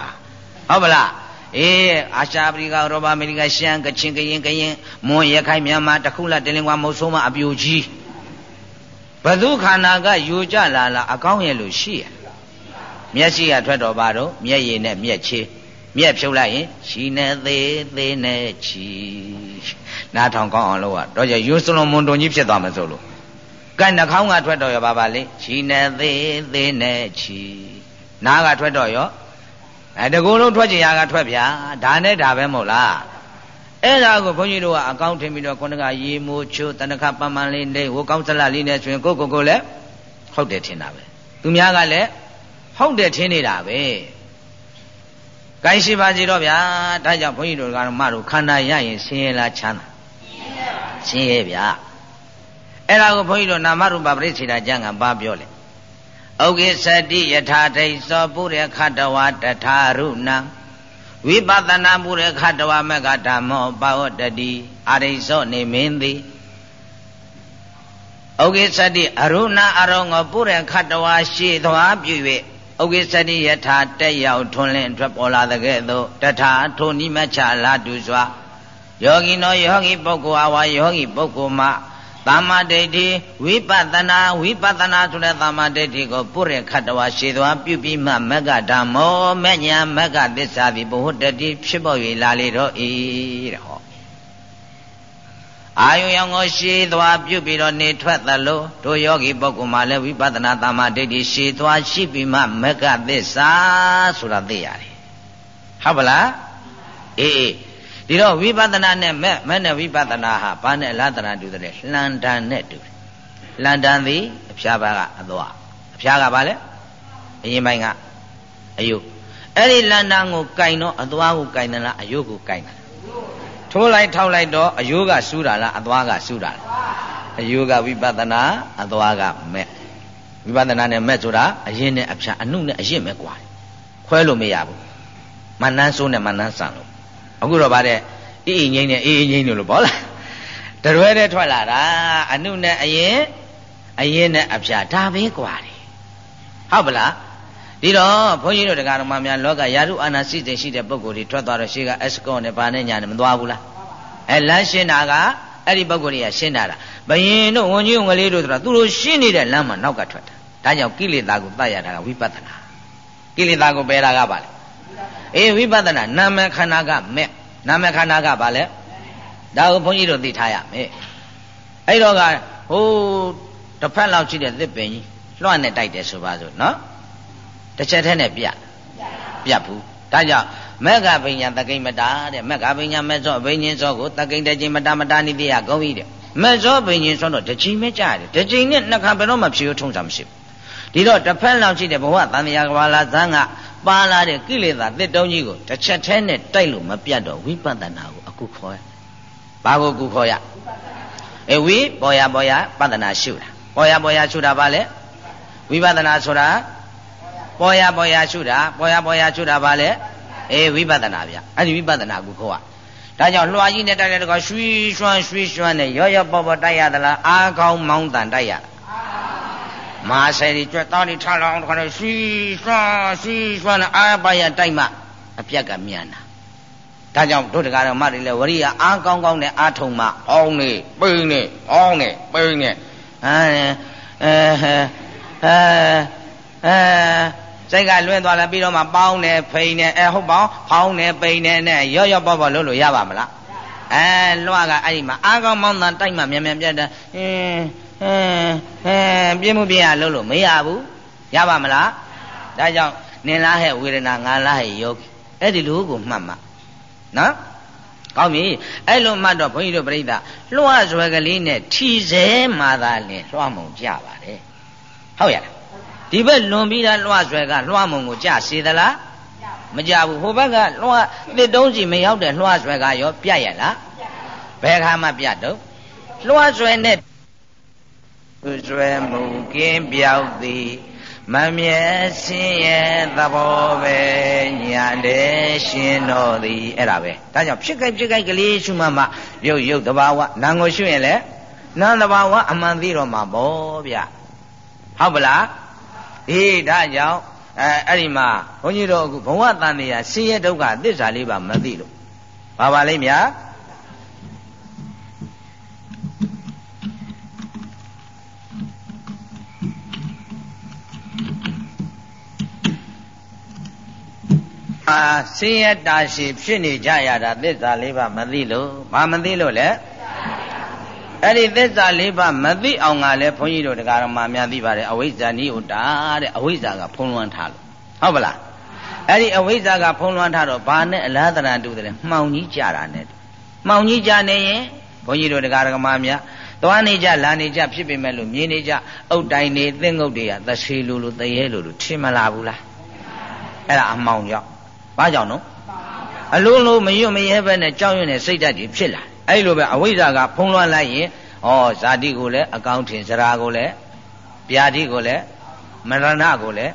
ဟုတ်ပလား အေးအာရှအာဖရိကဥရောပအမေရိကရှမ်းကချင်ကရင်ကရင်မွန်ရခိုင်မြန်မာတခုလတလင်ကွာမုတ်ဆိုးမအပြူကြီးဘသူခန္ဓာကယူကြလာလာအကောင်းရဲ့လို့ရှိရမျက်စိကထွက်တော်ပါတော့မျက်ရည်နဲ့မျက်ချေးမြက်ဖြုတ်လိုက်ရင်ချီနေသေးသေးနဲ့ချီနားထောင်ကောင်းအောင်လုပ်ရတော့ကြယူစလွန်မွန်တုံကြီးဖြစ်သွားမှာဆိုလို့ကဲနှာခေါင်းကထွက်တော့ရပါပါလေချီနေသေးသေးနဲ့ချီနားကထွက်တော့ရော အဲတကူလုံးထွက်ကြရကထွက်ဗျာဒါနဲ့ဒါပဲမဟုတ်လားအဲ့ဒါကိုဘုန်းကြီးတို့ကအကောင့်ထင်ပြီးတော့ခုနကရေမိုးချိုးတဏ္ဍခပမန်လေးနေဟိုကောင်းစလလေးနဲ့ဆိုရင်ကိုကိုကိုလည်းဟုတ်တယ်ထင်တာပဲသူများကလည်းဟုတ်တယ်ထင်နေတာပဲကိုင်းရှိပါစီတော့ဗျာဒါကြောင့်ဘုန်းကြီးတို့ကတော့မတို့ခန္ဓာရရင်ဆင်းရဲလားချမ်းသာဆင်းရဲဗျာအဲ့ဒါကိုဘုန်းကြီးတို့နာမရူပပရိစ္ဆေဒကျမ်းကဘာပြောလဲ ဩကိသတိယထာဒိသောပုရိခတဝတထာရုဏံဝိပဿနာပုရိခတဝမကဓမ္မောပါဝတ္တိအာရိသောနေမင်းသည်ဩကိသတိအရုဏအရောငောပုရိခတဝရှေသွားပြု၍ဩကိသတိယထာတက်ရောက်ထွန်းလင်းထွက်ပေါ်လာတဲ့ကဲ့သို့တထာထိုနိမချလာတူစွာယောဂီနောယောဂီပုဂ္ဂိုလ်အဝါယောဂီပုဂ္ဂိုလ်မှာ သမ္မာဒိဋ္ဌိဝိပဿနာဝိပဿနာဆိုတဲ့သမ္မာဒိဋ္ဌိကိုပုရိခတဝါရှေသွားပြုပြီးမှမက္ကဓမ္မောမဉ္ဇဏ်မက္ကသစ္စာသည်ဘဝတတိဖြစ်ပေါ်၍လာလေတော့ဤတဲ့ဟောအာယုံရောင်ကိုရှေသွားပြုပြီးတော့နေထွက်သလိုတို့ယောဂီပုဂ္ဂိုလ်မှလည်းဝိပဿနာသမ္မာဒိဋ္ဌိရှေသွားရှိပြီးမှမက္ကသစ္စာဆိုတာသိရတယ်ဟုတ်ပါလားအေးအေး ဒီတော့ဝိပဿနာနဲ့မဲ့မဲ့နဲ့ဝိပဿနာဟာဘာနဲ့အလားတနာတူတယ်လဲလှန်တန်နဲ့တူတယ်လှန်တန်သည်အဖျားပါကအသွာအဖျားကဘာလဲအရင်ပိုင်းကအယုတ်အဲ့ဒီလန္တန်ကိုကင်တော့အသွားကိုကင်တယ်လားအယုတ်ကိုကင်တယ်ထိုးလိုက်ထောက်လိုက်တော့အယုတ်ကစူးတာလားအသွားကစူးတာလားအယုတ်ကဝိပဿနာအသွားကမဲ့ဝိပဿနာနဲ့မဲ့ဆိုတာအရင်နဲ့အဖြာအနုနဲ့အရင်ပဲကွာခွဲလို့မရဘူးမနှမ်းစိုးနဲ့မနှမ်းဆန်လို့ အခုတော့ဗါတဲ့အေးအေးငိမ့်နဲ့အေးအေးငိမ့်လို့ပေါ့လားတရွဲတဲ့ထွက်လာတာအနုနဲ့အရင်အရင်နဲ့အဖျားဒါပဲกว่าတယ်ဟုတ်ပလားဒီတော့ဘုန်းကြီးတို့တရားတော်မှများလောကယာရုအာနာစိတ်ရှိတဲ့ပုံကိုယ်တွေထွက်သွားတော့ရှေ့ကအစကောနဲ့ဗာနဲ့ညာနဲ့မသွားဘူးလားအဲလမ်းရှင်းတာကအဲ့ဒီပုံကိုယ်တွေကရှင်းတာလားဘယင်တို့ဝန်ကြီးဝန်ကလေးတို့ဆိုတာသူတို့ရှင်းနေတဲ့လမ်းမှာနောက်ကထွက်တာဒါကြောင့်ကိလေသာကိုတတ်ရတာကဝိပဿနာကိလေသာကိုပယ်တာကပါလေ အေးဝိပဿနာနာမခန္ဓာကမဲ့နာမခန္ဓာကဘာလဲဒါကိုဘုန်းကြီးတို့သိထားရမယ်အဲ့တော့ကဟိုတစ်ဖက်လောက်ရှိတဲ့သစ်ပင်ကြီးလွှတ်နဲ့တိုက်တယ်ဆိုပါစို့နော်တစ်ချက်တည်းနဲ့ပြပြဘူးဒါကြောင့်မက္ကပညာတကိမတာတဲ့မက္ကပညာမဲ့စောဘိညာဉ်စောကိုတကိတจิมတာမတာနိတိယဂုံဤတဲ့မဲ့စောဘိညာဉ်စောတော့တစ်ချိန်ပဲကြားတယ်တစ်ချိန်နဲ့နှစ်ခါဘယ်တော့မှဖြေထုံးတာမရှိဘူး ဒီတော့တစ်ဖက်လောက်ရှိတဲ့ဘဝတန်မြာကဘာလာဇန်းကပါလာတဲ့ကိလေသာတစ်တုံးကြီးကိုတစ်ချက်တည်းနဲ့တိုက်လို့မပြတ်တော့ဝိပဿနာကိုအခုခေါ်ရဘာကိုအခုခေါ်ရအဲဝိပေါ်ရပေါ်ရပဿနာရှုတာပေါ်ရပေါ်ရရှုတာဘာလဲဝိပဿနာဆိုတာပေါ်ရပေါ်ရရှုတာပေါ်ရပေါ်ရရှုတာဘာလဲအေးဝိပဿနာဗျအဲ့ဒီဝိပဿနာကိုခေါ်ရဒါကြောင့်လွှာကြီးနဲ့တိုက်တဲ့တကရွှီရွှမ်းရွှီရွှမ်းနဲ့ရောရောပေါ်ပေါ်တိုက်ရသလားအာကောင်းမောင်းတန်တိုက်ရ မာဆယ်ကြီးကြွက်သားတွေထလောင်းတခါတော့ရွှီရွှမ်းရွှီရွှမ်းနဲ့အာပါရတိုက်မှအပြက်ကမြန်တာဒါကြောင့်တို့တကားတော်မတွေလည်းဝရိယအားကောင်းကောင်းနဲ့အားထုံမှအောင်းနေပိန်းနေအောင်းနေပိန်းနေအဲအဲအဲအဲစိတ်ကလွင့်သွားလဲပြီးတော့မှပေါင်းနေဖိန်နေအဲဟုတ်ပါဖောင်းနေပိန်နေနဲ့ရော့ရော့ပေါ့ပေါ့လုပ်လို့ရပါမလားအဲလွှကအဲ့ဒီမှာအားကောင်းမောင်းတန်တိုက်မှမြန်မြန်ပြတ်တယ်အင်း အင်းအဲပြင်းမှုပြင်းရလုပ်လို့မရဘူးရပါမလားဒါကြောင့်နင်လားဟဲ့ဝေဒနာငါလားဟဲ့ယောဂီအဲ့ဒီလိုကိုမှတ်မှနော်ကောင်းပြီအဲ့လိုမှတ်တော့ဘုန်းကြီးတို့ပြိဿလွှတ်ဆွဲကလေးနဲ့ထီစဲမှသာလင်လွှတ်မုံကြပါတယ်ဟုတ်ရလားဒီဘက်လွန်ပြီးသားလွှတ်ဆွဲကလွှတ်မုံကိုကြစေသလားမကြဘူးဟိုဘက်ကလွှတ်တစ်တုံးစီမရောက်တဲ့လွှတ်ဆွဲကရောပြတ်ရလားဘယ်ခါမှပြတ်တော့လွှတ်ဆွဲနဲ့ ဆွဲမှုကင်းပြောက်သည်မမြဲစင်းရဲ့သဘောပဲညာတဲ့ရှင်တော်သည်အဲ့ဒါပဲဒါကြောင့်ဖြစ်ကြိုက်ဖြစ်ကြိုက်ကလေးရှုမှမှရုပ်ရုပ်တဘာဝနာကိုရှုရင်လေနာတဘာဝအမှန်သိတော့မှာပေါ့ဗျဟုတ်ပလားအေးဒါကြောင့်အဲအဲ့ဒီမှာဘုန်းကြီးတို့အခုဘဝတန်နေရဆင်းရဲဒုက္ခသစ္စာလေးပါမသိလို့ပါပါလိမ့်ဗျာအ ဆင်းရဲတာရှိဖြစ်နေကြရတာသစ္စာလေးပါမသိလို့ဘာမသိလို့လဲအဲ့ဒီသစ္စာလေးပါမသိအောင်ကလည်းဘုန်းကြီးတို့တရားတော်မှာများသိပါတယ်အဝိဇ္ဇာနိဥတာတဲ့အဝိဇ္ဇာကဖုံးလွှမ်းထားလို့ဟုတ်ပလားအဲ့ဒီအဝိဇ္ဇာကဖုံးလွှမ်းထားတော့ဘာနဲ့အလားတရာတူတယ်မှောင်ကြီးကြတာနဲ့မှောင်ကြီးကြနေရင်ဘုန်းကြီးတို့တရားတော်မှာများသွားနေကြလာနေကြဖြစ်ပေမဲ့လို့မြင်နေကြအုတ်တိုင်နေသင်းငုတ်တွေကသဆေလူလူတရေလူလူထင်မလာဘူးလားအဲ့ဒါအမှောင်ကြောင့် ဘာကြောင့်နော်အလုံးလုံးမရွတ်မရဲပဲနဲ့ကြောက်ရွံ့တဲ့စိတ်ဓာတ်ကြီးဖြစ်လာအဲ့လိုပဲအဝိဇ္ဇာကဖုံးလွှမ်းလိုက်ရင်ဩဇာတိကိုလည်းအကောင်းထင်စရာကိုလည်းပြာတိကိုလည်းမရဏကိုလည်း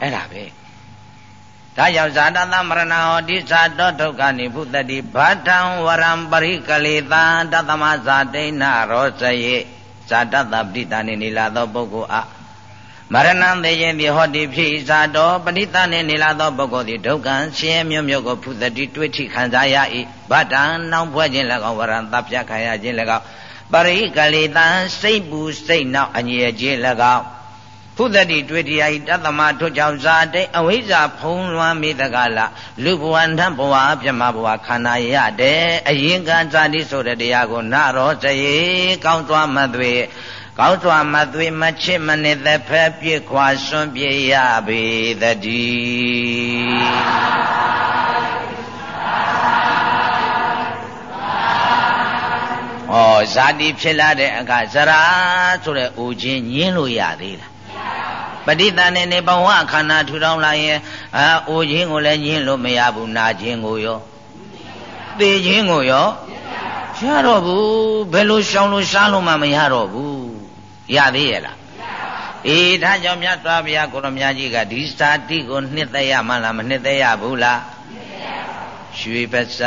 အဲ့ဒါပဲဒါကြောင့်ဇာတသမရဏဟောတိဇာတောဒုက္ခနိဘုတတိဘာတံဝရံပရိကလေသံတသမဇာတိဏရောစယေဇာတတပဋိတနေနေလာသောပုဂ္ဂိုလ်အား မရဏံသေခြင်းပြဟောတိဖြစ်ဇာတောပဋိတနေနေလာသောပုဂ္ဂိုလ်သည်ဒုက္ခဆင်းရဲမျိုးမျိုးကိုဖုတတိတွေ့ထိခံစားရ၏ဘာတံနှောင်ဖွဲ့ခြင်း၎င်းဝရံတပ်ပြခံရခြင်း၎င်းပရိကလေတံစိတ်ပူစိတ်နောက်အငြိအကျေး၎င်းဖုသတိတွေ့တရားဤတသမထွတ်ကြောင့်ဇာတိအဝိဇ္ဇာဖုံးလွှမ်းမိတကလာလူဘဝန္တဘဝပြမဘဝခန္ဓာရတဲ့အရင်ကဇာတိဆိုတဲ့တရားကိုနရောစရေကောင်းသွားမသွေ ကောင်းစွာမသွေမချစ်မနစ်သက်ဖက်ပြစ်ခွာစွန့်ပြေရပေသတည်းဩဇာတိဖြစ်လာတဲ့အခါဇရာဆိုတဲ့အိုခြင်းညင်းလို့ရသေးလားပဋိသန္ဓေနေဘဝခန္ဓာထူထောင်လာရင်အာအိုခြင်းကိုလည်းညင်းလို့မရဘူးနာခြင်းကိုရောသေခြင်းကိုရောရတော့ဘူးဘယ်လိုရှောင်လို့ရှားလို့မှမရတော့ဘူး ရသေးရဲ့လားအေးဒါကြောင့်မြတ်စွာဘုရားကိုရမကြီးကဒီစာတိကိုနှစ်သက်ရမှလားမနှစ်သက်ရဘူးလားရွှေပစ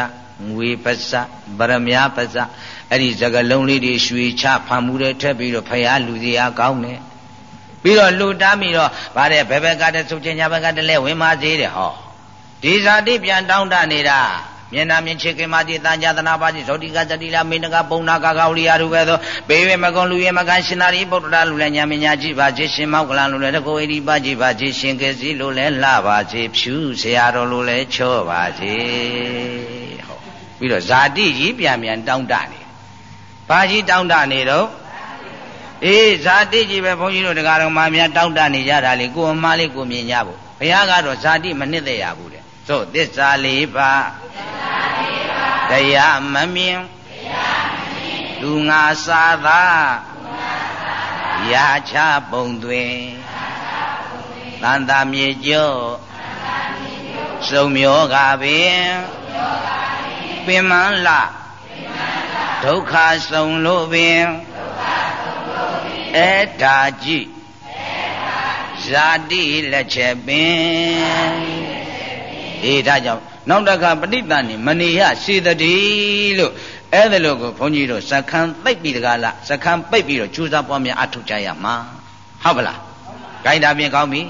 ငွေပစဗရမ ्या ပစအဲ့ဒီစကလုံးလေးတွေရွှေချဖမ်းမှုတဲ့ထက်ပြီးတော့ဖရာလူစီအားကောင်းတယ်ပြီးတော့လှူတားပြီးတော့ဗါတဲ့ဘယ်ဘက်ကတည်းဆုချင်းညာဘက်ကတည်းလဲဝင်မသေးတယ်ဟောဒီဇာတိပြန်တောင်းတနေတာ မျက်နာမြင်ချေကိမာတိတန်ကြသနာပါတိဇောတိကတတိလာမိနကပုံနာကကဝရိယာတို့ပဲသောဘေဝေမကုံလူရမကန်ရှင်သာရိပုတ္တရာလူလည်းညာမညာကြည့်ပါခြေရှင်မောက်ကလန်လူလည်းတကိုဣတိပါကြည့်ပါခြေရှင်ကစီလူလည်းလှပါခြေဖြူဆရာတော်လူလည်းချောပါခြေဟုတ်ပြီးတော့ဇာတိကြီးပြန်ပြန်တောင်းတနေဘာကြီးတောင်းတနေတော့အေးဇာတိကြီးပဲဘုန်းကြီးတို့တရားတော်မှာများတောင်းတနေကြတာလေကိုအမားလေးကိုမြင်ကြဖို့ဘုရားကတော့ဇာတိမနှစ်သက်ရဘူးတဲ့ သို့သစ္စာလေးပါတရားမမြင်လူငါစာသာရာချပုံတွင်တန်တာမြေကျော်စုံမျောကပင်ပင်မလဒုက္ခဆုံးလို့ပင်အေတာကြည့်ဇာတိလက်ချက်ပင် အေးဒါကြောင့်နောက်တခါပဋိသန္ဓေမနေရစေတည်းလို့အဲ့ဒါလို့ကိုဘုန်းကြီးတို့ဇခန်းပိတ်ပြီးတကားလားဇခန်းပိတ်ပြီးတော့ကျူးစားပွားများအထုတ်ကြရမှာဟုတ်ပလားဂိုင်းတာပြင်ကောင်းပြီ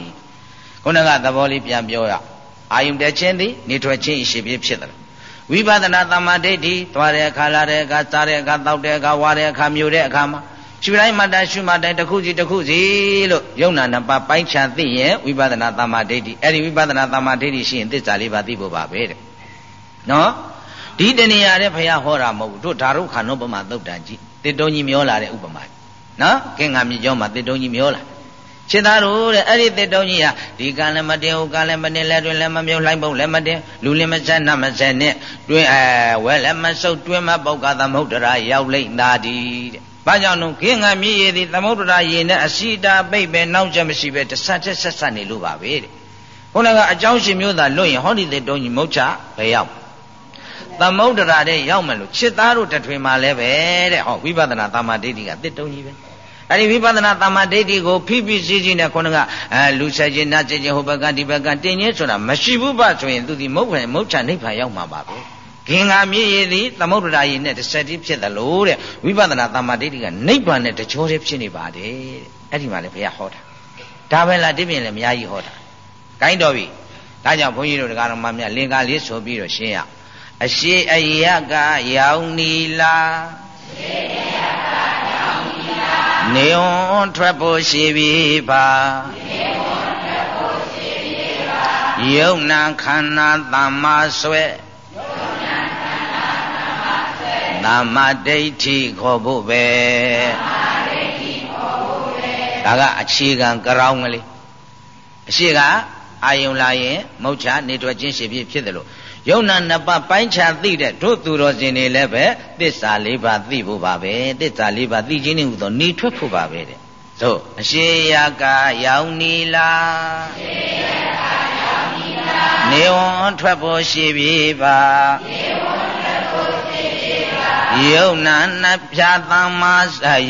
ခုနကသဘောလေးပြန်ပြောရအာယုန်တက်ခြင်းသည်နေထွက်ခြင်းရှိပြီဖြစ်တယ်ဝိပဿနာသမ္မာဒိဋ္ဌိသွားတဲ့အခါလာတဲ့အခါစားတဲ့အခါတောက်တဲ့အခါဝါတဲ့အခါမျိုးတဲ့အခါမှာ ရှုတိုင်းမှတ်တိုင်းရှုမှတ်တိုင်းတစ်ခုစီတစ်ခုစီလို့ယုံနာနှစ်ပါးပိုင်းခြားသိရင်ဝိပဿနာသမ္မာဒိဋ္ဌိအဲ့ဒီဝိပဿနာသမ္မာဒိဋ္ဌိရှိရင်သစ္စာလေးပါးသိဖို့ပါပဲတဲ့နော်ဒီတဏှာတဲ့ဘုရားဟောတာမဟုတ်ဘူးတို့ဓာရုခန္ဓုပမာသုတ်တန်ကြည့်တစ်တုံးကြီးမျောလာတဲ့ဥပမာနော်ကင်္ဂါမြေကျောင်းမှာတစ်တုံးကြီးမျောလာခြေသားတို့တဲ့အဲ့ဒီတစ်တုံးကြီးဟာဒီကံလည်းမတင်ဟိုကံလည်းမတင်လဲတွင်လည်းမမြုပ်လိုက်ပုံလည်းမတင်လူလည်းမဆက်နတ်မဆက်နဲ့တွင်အဲဝဲလည်းမဆုပ်တွင်မပုတ်ကသမုဒ္ဒရာရောက်လိမ့်သာဒီတဲ့ ဘာကြောင့်လို့ခင်းငံမြည်ရည်သည်သမုဒ္ဒရာရည်နဲ့အစီတာပိတ်ပဲနောက်ချက်မရှိပဲတဆတ်ချက်ဆက်ဆက်နေလို့ပါပဲတဲ့ခုနကအကြောင်းရှင်မျိုးသာလွတ်ရင်ဟောဒီတဲ့တုံးကြီးမုတ်ချဘယ်ရောက်သမုဒ္ဒရာတဲ့ရောက်မယ်လို့ချစ်သားတို့တထွေမှာလဲပဲတဲ့ဟောဝိပဿနာသမ္မာဒိဋ္ဌိကတစ်တုံးကြီးပဲအဲ့ဒီဝိပဿနာသမ္မာဒိဋ္ဌိကိုဖိဖိစီးစီးနဲ့ခုနကအဲလူဆက်ခြင်းနတ်ခြင်းဟိုဘက်ကဒီဘက်ကတင်ခြင်းဆိုတာမရှိဘူးပါဆိုရင်သူဒီမုတ်ဖယ်မုတ်ချနိဗ္ဗာန်ရောက်မှာပါပဲ ဂင်္ဂာမြည်ရည်သည်သမုဒ္ဒရာရည်နဲ့တစ်ဆက်တည်းဖြစ်သလိုတဲ့ဝိပဿနာသမ္မာဒိဋ္ဌိကနိဗ္ဗာန်နဲ့တကြောတည်းဖြစ်နေပါတယ်တဲ့အဲ့ဒီမှာလည်းဘုရားဟောတာဒါပဲလားဒီပြင်လည်းအများကြီးဟောတာဂိုင်းတော်ပြီဒါကြောင့်ဘုန်းကြီးတို့တရားတော်မှမြတ်လင်္ကာလေးဆိုပြီးတော့ရှင်းရအရှိအယကရောင်နီလာနေဝွန်ထွက်ဖို့ရှိပြီပါယုံနာခန္ဓာသမ္မာဆွဲ သမ္မာဒိဋ္ဌိခေါ်ဖို့ပဲဒါကအခြေခံကြောင်းကလေးအရှိကအာယုံလာရင်မုတ်ချနေထွက်ခြင်းရှိဖြစ်ဖြစ်တယ်လို့ယုံနာနှစ်ပါးပိုင်းခြားသိတဲ့တို့သူတော်စင်တွေလည်းပဲသစ္စာလေးပါးသိဖို့ပါပဲသစ္စာလေးပါးသိခြင်းနဲ့ဟူသောနေထွက်ဖို့ပါပဲတဲ့သို့အရှိယကရောင်နီလာနေဝံထွက်ဖို့ရှိပြီပါ ယုံနာနှစ်ဖြာသမ္မာ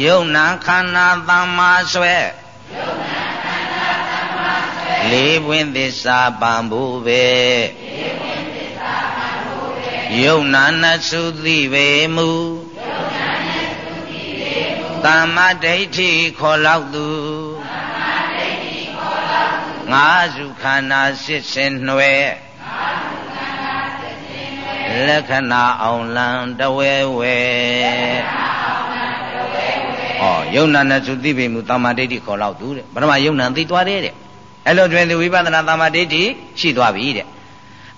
ယုံနာခန္ဓာသမ္မာဆွဲလေးပွင့်သစ္စာပံဘူးပဲယုံနာနသုတိပေမူသမ္မာဒိဋ္ဌိခေါ်လောက်သူငါးစုခန္ဓာစစ်စင်နှွယ် လက္ခဏာအောင်လံတဝဲဝဲဩယုံနာနဲ့သုတိပေမူသမ္မာဒိဋ္ဌိခေါ်လောက်သူတဲ့ပထမယုံနာသိသွားတယ်တဲ့အဲ့လိုတွင်သူဝိပဿနာသမ္မာဒိဋ္ဌိရှိသွားပြီတဲ့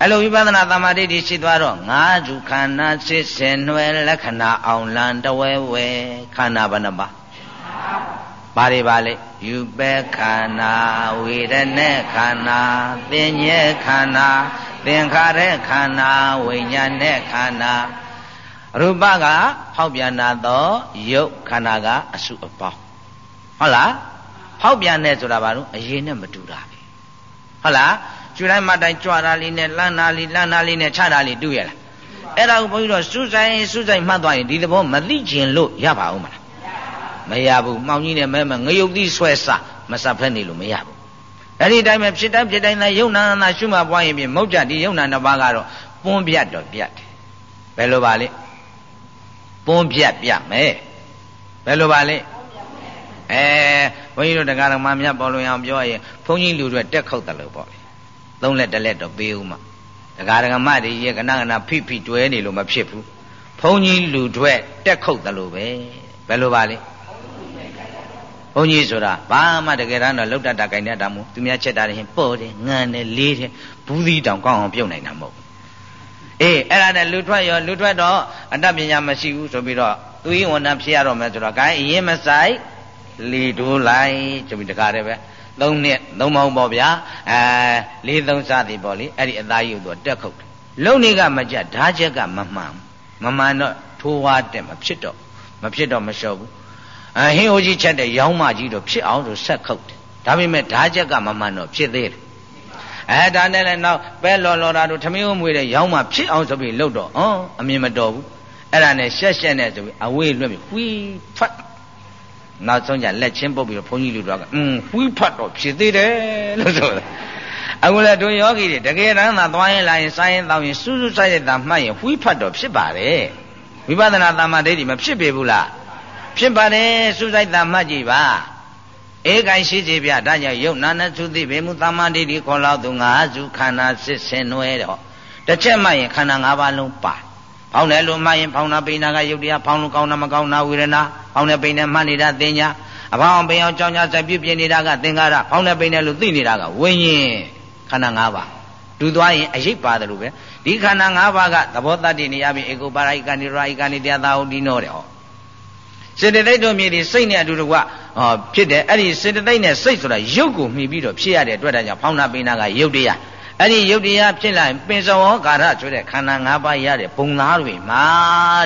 အဲ့လိုဝိပဿနာသမ္မာဒိဋ္ဌိရှိသွားတော့ငါးစုခန္ဓာစစ်စင်နှွယ်လက္ခဏာအောင်လံတဝဲဝဲခန္ဓာဘယ်နှပါ ဘာတွေပါလဲယူပဲခန္ဓာဝေဒနေခန္ဓာသင်ញေခန္ဓာသင်္ခါရခန္ဓာဝိညာဉ်နဲ့ခန္ဓာရူပကဖောက်ပြန်တာတော့ယုတ်ခန္ဓာကအစုအပေါင်းဟုတ်လားဖောက်ပြန်တဲ့ဆိုတာဘာလို့အရင်နဲ့မတူတာပဲဟုတ်လားကျွတိုင်းမတိုင်းကြွတာလေးနဲ့လှမ်းတာလေးလှမ်းတာလေးနဲ့ခြတာလေးတူရလားအဲ့ဒါကိုဘုန်းကြီးတို့စူးစိုင်းစူးစိုင်းမှတ်သွားရင်ဒီသဘောမသိကျင်လို့ရပါဦးမလား မရဘူးမှောင်ကြီးနဲ့မဲမဲငရုတ်သီးဆွဲစမစဖက်နေလို့မရဘူးအဲ့ဒီတိုင်းပဲဖြစ်တိုင်းဖြစ်တိုင်းသာယုံနာနာရှုမှတ်ပွားရင်ပြင်မௌကြဒီယုံနာနှစ်ပါးကတော့ပွန်းပြတ်တော့ပြတ်တယ်ဘယ်လိုပါလဲပွန်းပြတ်ပြတ်မယ်ဘယ်လိုပါလဲအဲဘုန်းကြီးတို့တရားတော်မှာမြတ်ပေါ်လို့အောင်ပြောရင်ဘုန်းကြီးလူတွေတက်ခုတ်တယ်လို့ပေါ့လေသုံးလက်တစ်လက်တော့ပေးဦးမှာတရားတော်မတွေရေကနကနဖိဖိတွဲနေလို့မဖြစ်ဘူးဘုန်းကြီးလူတွေတက်ခုတ်တယ်လို့ပဲဘယ်လိုပါလဲ ဘုန်းကြီးဆိုတာဘာမှတကယ်တမ်းတော့လှုပ်တတ်တာကြိုင်တတ်တာမို့သူများချက်တာရင်ပေါ့တယ်ငန်တယ်လေးတယ်ဘူးသီးတောင်ကောင်းအောင်ပြုတ်နိုင်တာမဟုတ်အေးအဲ့ဒါနဲ့လူထွက်ရောလူထွက်တော့အတ္တပညာမရှိဘူးဆိုပြီးတော့သူဤဝန်ထမ်းဖြစ်ရတော့မယ်ဆိုတော့ gain အရင်မဆိုင်လီတိုးလိုက်ဆိုပြီးတကားတယ်ပဲသုံးနှစ်သုံးမောင်းပေါ့ဗျာအဲလေးသုံးစားသည်ပေါ့လေအဲ့ဒီအသားရုပ်တော့တက်ခုတ်တယ်လုံနေကမကြဓာချက်ကမမှန်မမှန်တော့ထိုးဝါတက်မဖြစ်တော့မဖြစ်တော့မလျှော့ဘူး အဟင်းဟိုကြီးချက်တဲ့ရောင်းမကြီးတော့ဖြစ်အောင်ဆိုဆက်ခုတ်တယ်ဒါပေမဲ့ဓာချက်ကမမှန်တော့ဖြစ်သေးတယ်အဲဒါနဲ့လည်းနောက်ပဲလော်လော်တာတို့ထမင်းမွေးတဲ့ရောင်းမဖြစ်အောင်ဆိုပြီးလှုပ်တော့ဟောအမြင်မတော်ဘူးအဲ့ဒါနဲ့ရှက်ရှက်နဲ့ဆိုပြီးအဝေးလွတ်ပြီးဝီးဖတ်နောက်ဆုံးကျလက်ချင်းပုတ်ပြီးတော့ဘုန်းကြီးလူတော်ကအင်းဝီးဖတ်တော့ဖြစ်သေးတယ်လို့ဆိုတာအခုလည်းတို့ယောဂီတွေတကယ်တမ်းသာသွားရင်လာရင်စားရင်တောင်းရင်စူးစူးဆိုင်တဲ့တာမှတ်ရင်ဝီးဖတ်တော့ဖြစ်ပါတယ်ဝိပဿနာတမ္မာဒိဋ္ဌိမဖြစ်ပေဘူးလား ဖြစ်ပါတယ်စူးစိုက်တာမှတ်ကြည့်ပါဧကံရှိစေပြဒါကြောင့်ယုတ်နာနသုတိဘေမူတမ္မာဒိဋ္ဌိခေါ်လောက်သူငါးစုခန္ဓာစစ်ဆင်နွယ်တော့တစ်ချက်မှရင်ခန္ဓာ၅ပါးလုံးပါဖောင်းတယ်လို့မှရင်ဖောင်းတာပိဏကယုတ်တရားဖောင်းလို့ကောင်းတာမကောင်းတာဝေဒနာဖောင်းတယ်ပိဏမှတ်နေတာသင်ညာအဖောင်းပိအောင်ကြောင်းကြဆက်ပြပြနေတာကသင်္ကာရဖောင်းတယ်ပိဏလို့သိနေတာကဝိညာဉ်ခန္ဓာ၅ပါးဒူသွားရင်အရေးပါတယ်လို့ပဲဒီခန္ဓာ၅ပါးကသဘောတတ္တိနေရပြီဧကုပါရိကနိရောဣကနိတရားသာဟုတ်ဒီနောတဲ့ဟော စေတသိက်တို့မြည်ဒီစိတ်နဲ့အတူတကွဟောဖြစ်တယ်အဲ့ဒီစေတသိက်နဲ့စိတ်ဆိုတာရုပ်ကိုမှီပြီးတော့ဖြစ်ရတဲ့အတွက်ဒါကြောင့်ဖောင်းနာပိနာကရုပ်တရားအဲ့ဒီယုတ်တရားဖြစ်လာရင်ပင်စဝောကာရဆိုတဲ့ခန္ဓာ၅ပါးရတဲ့ဘုံသားတွေမှာ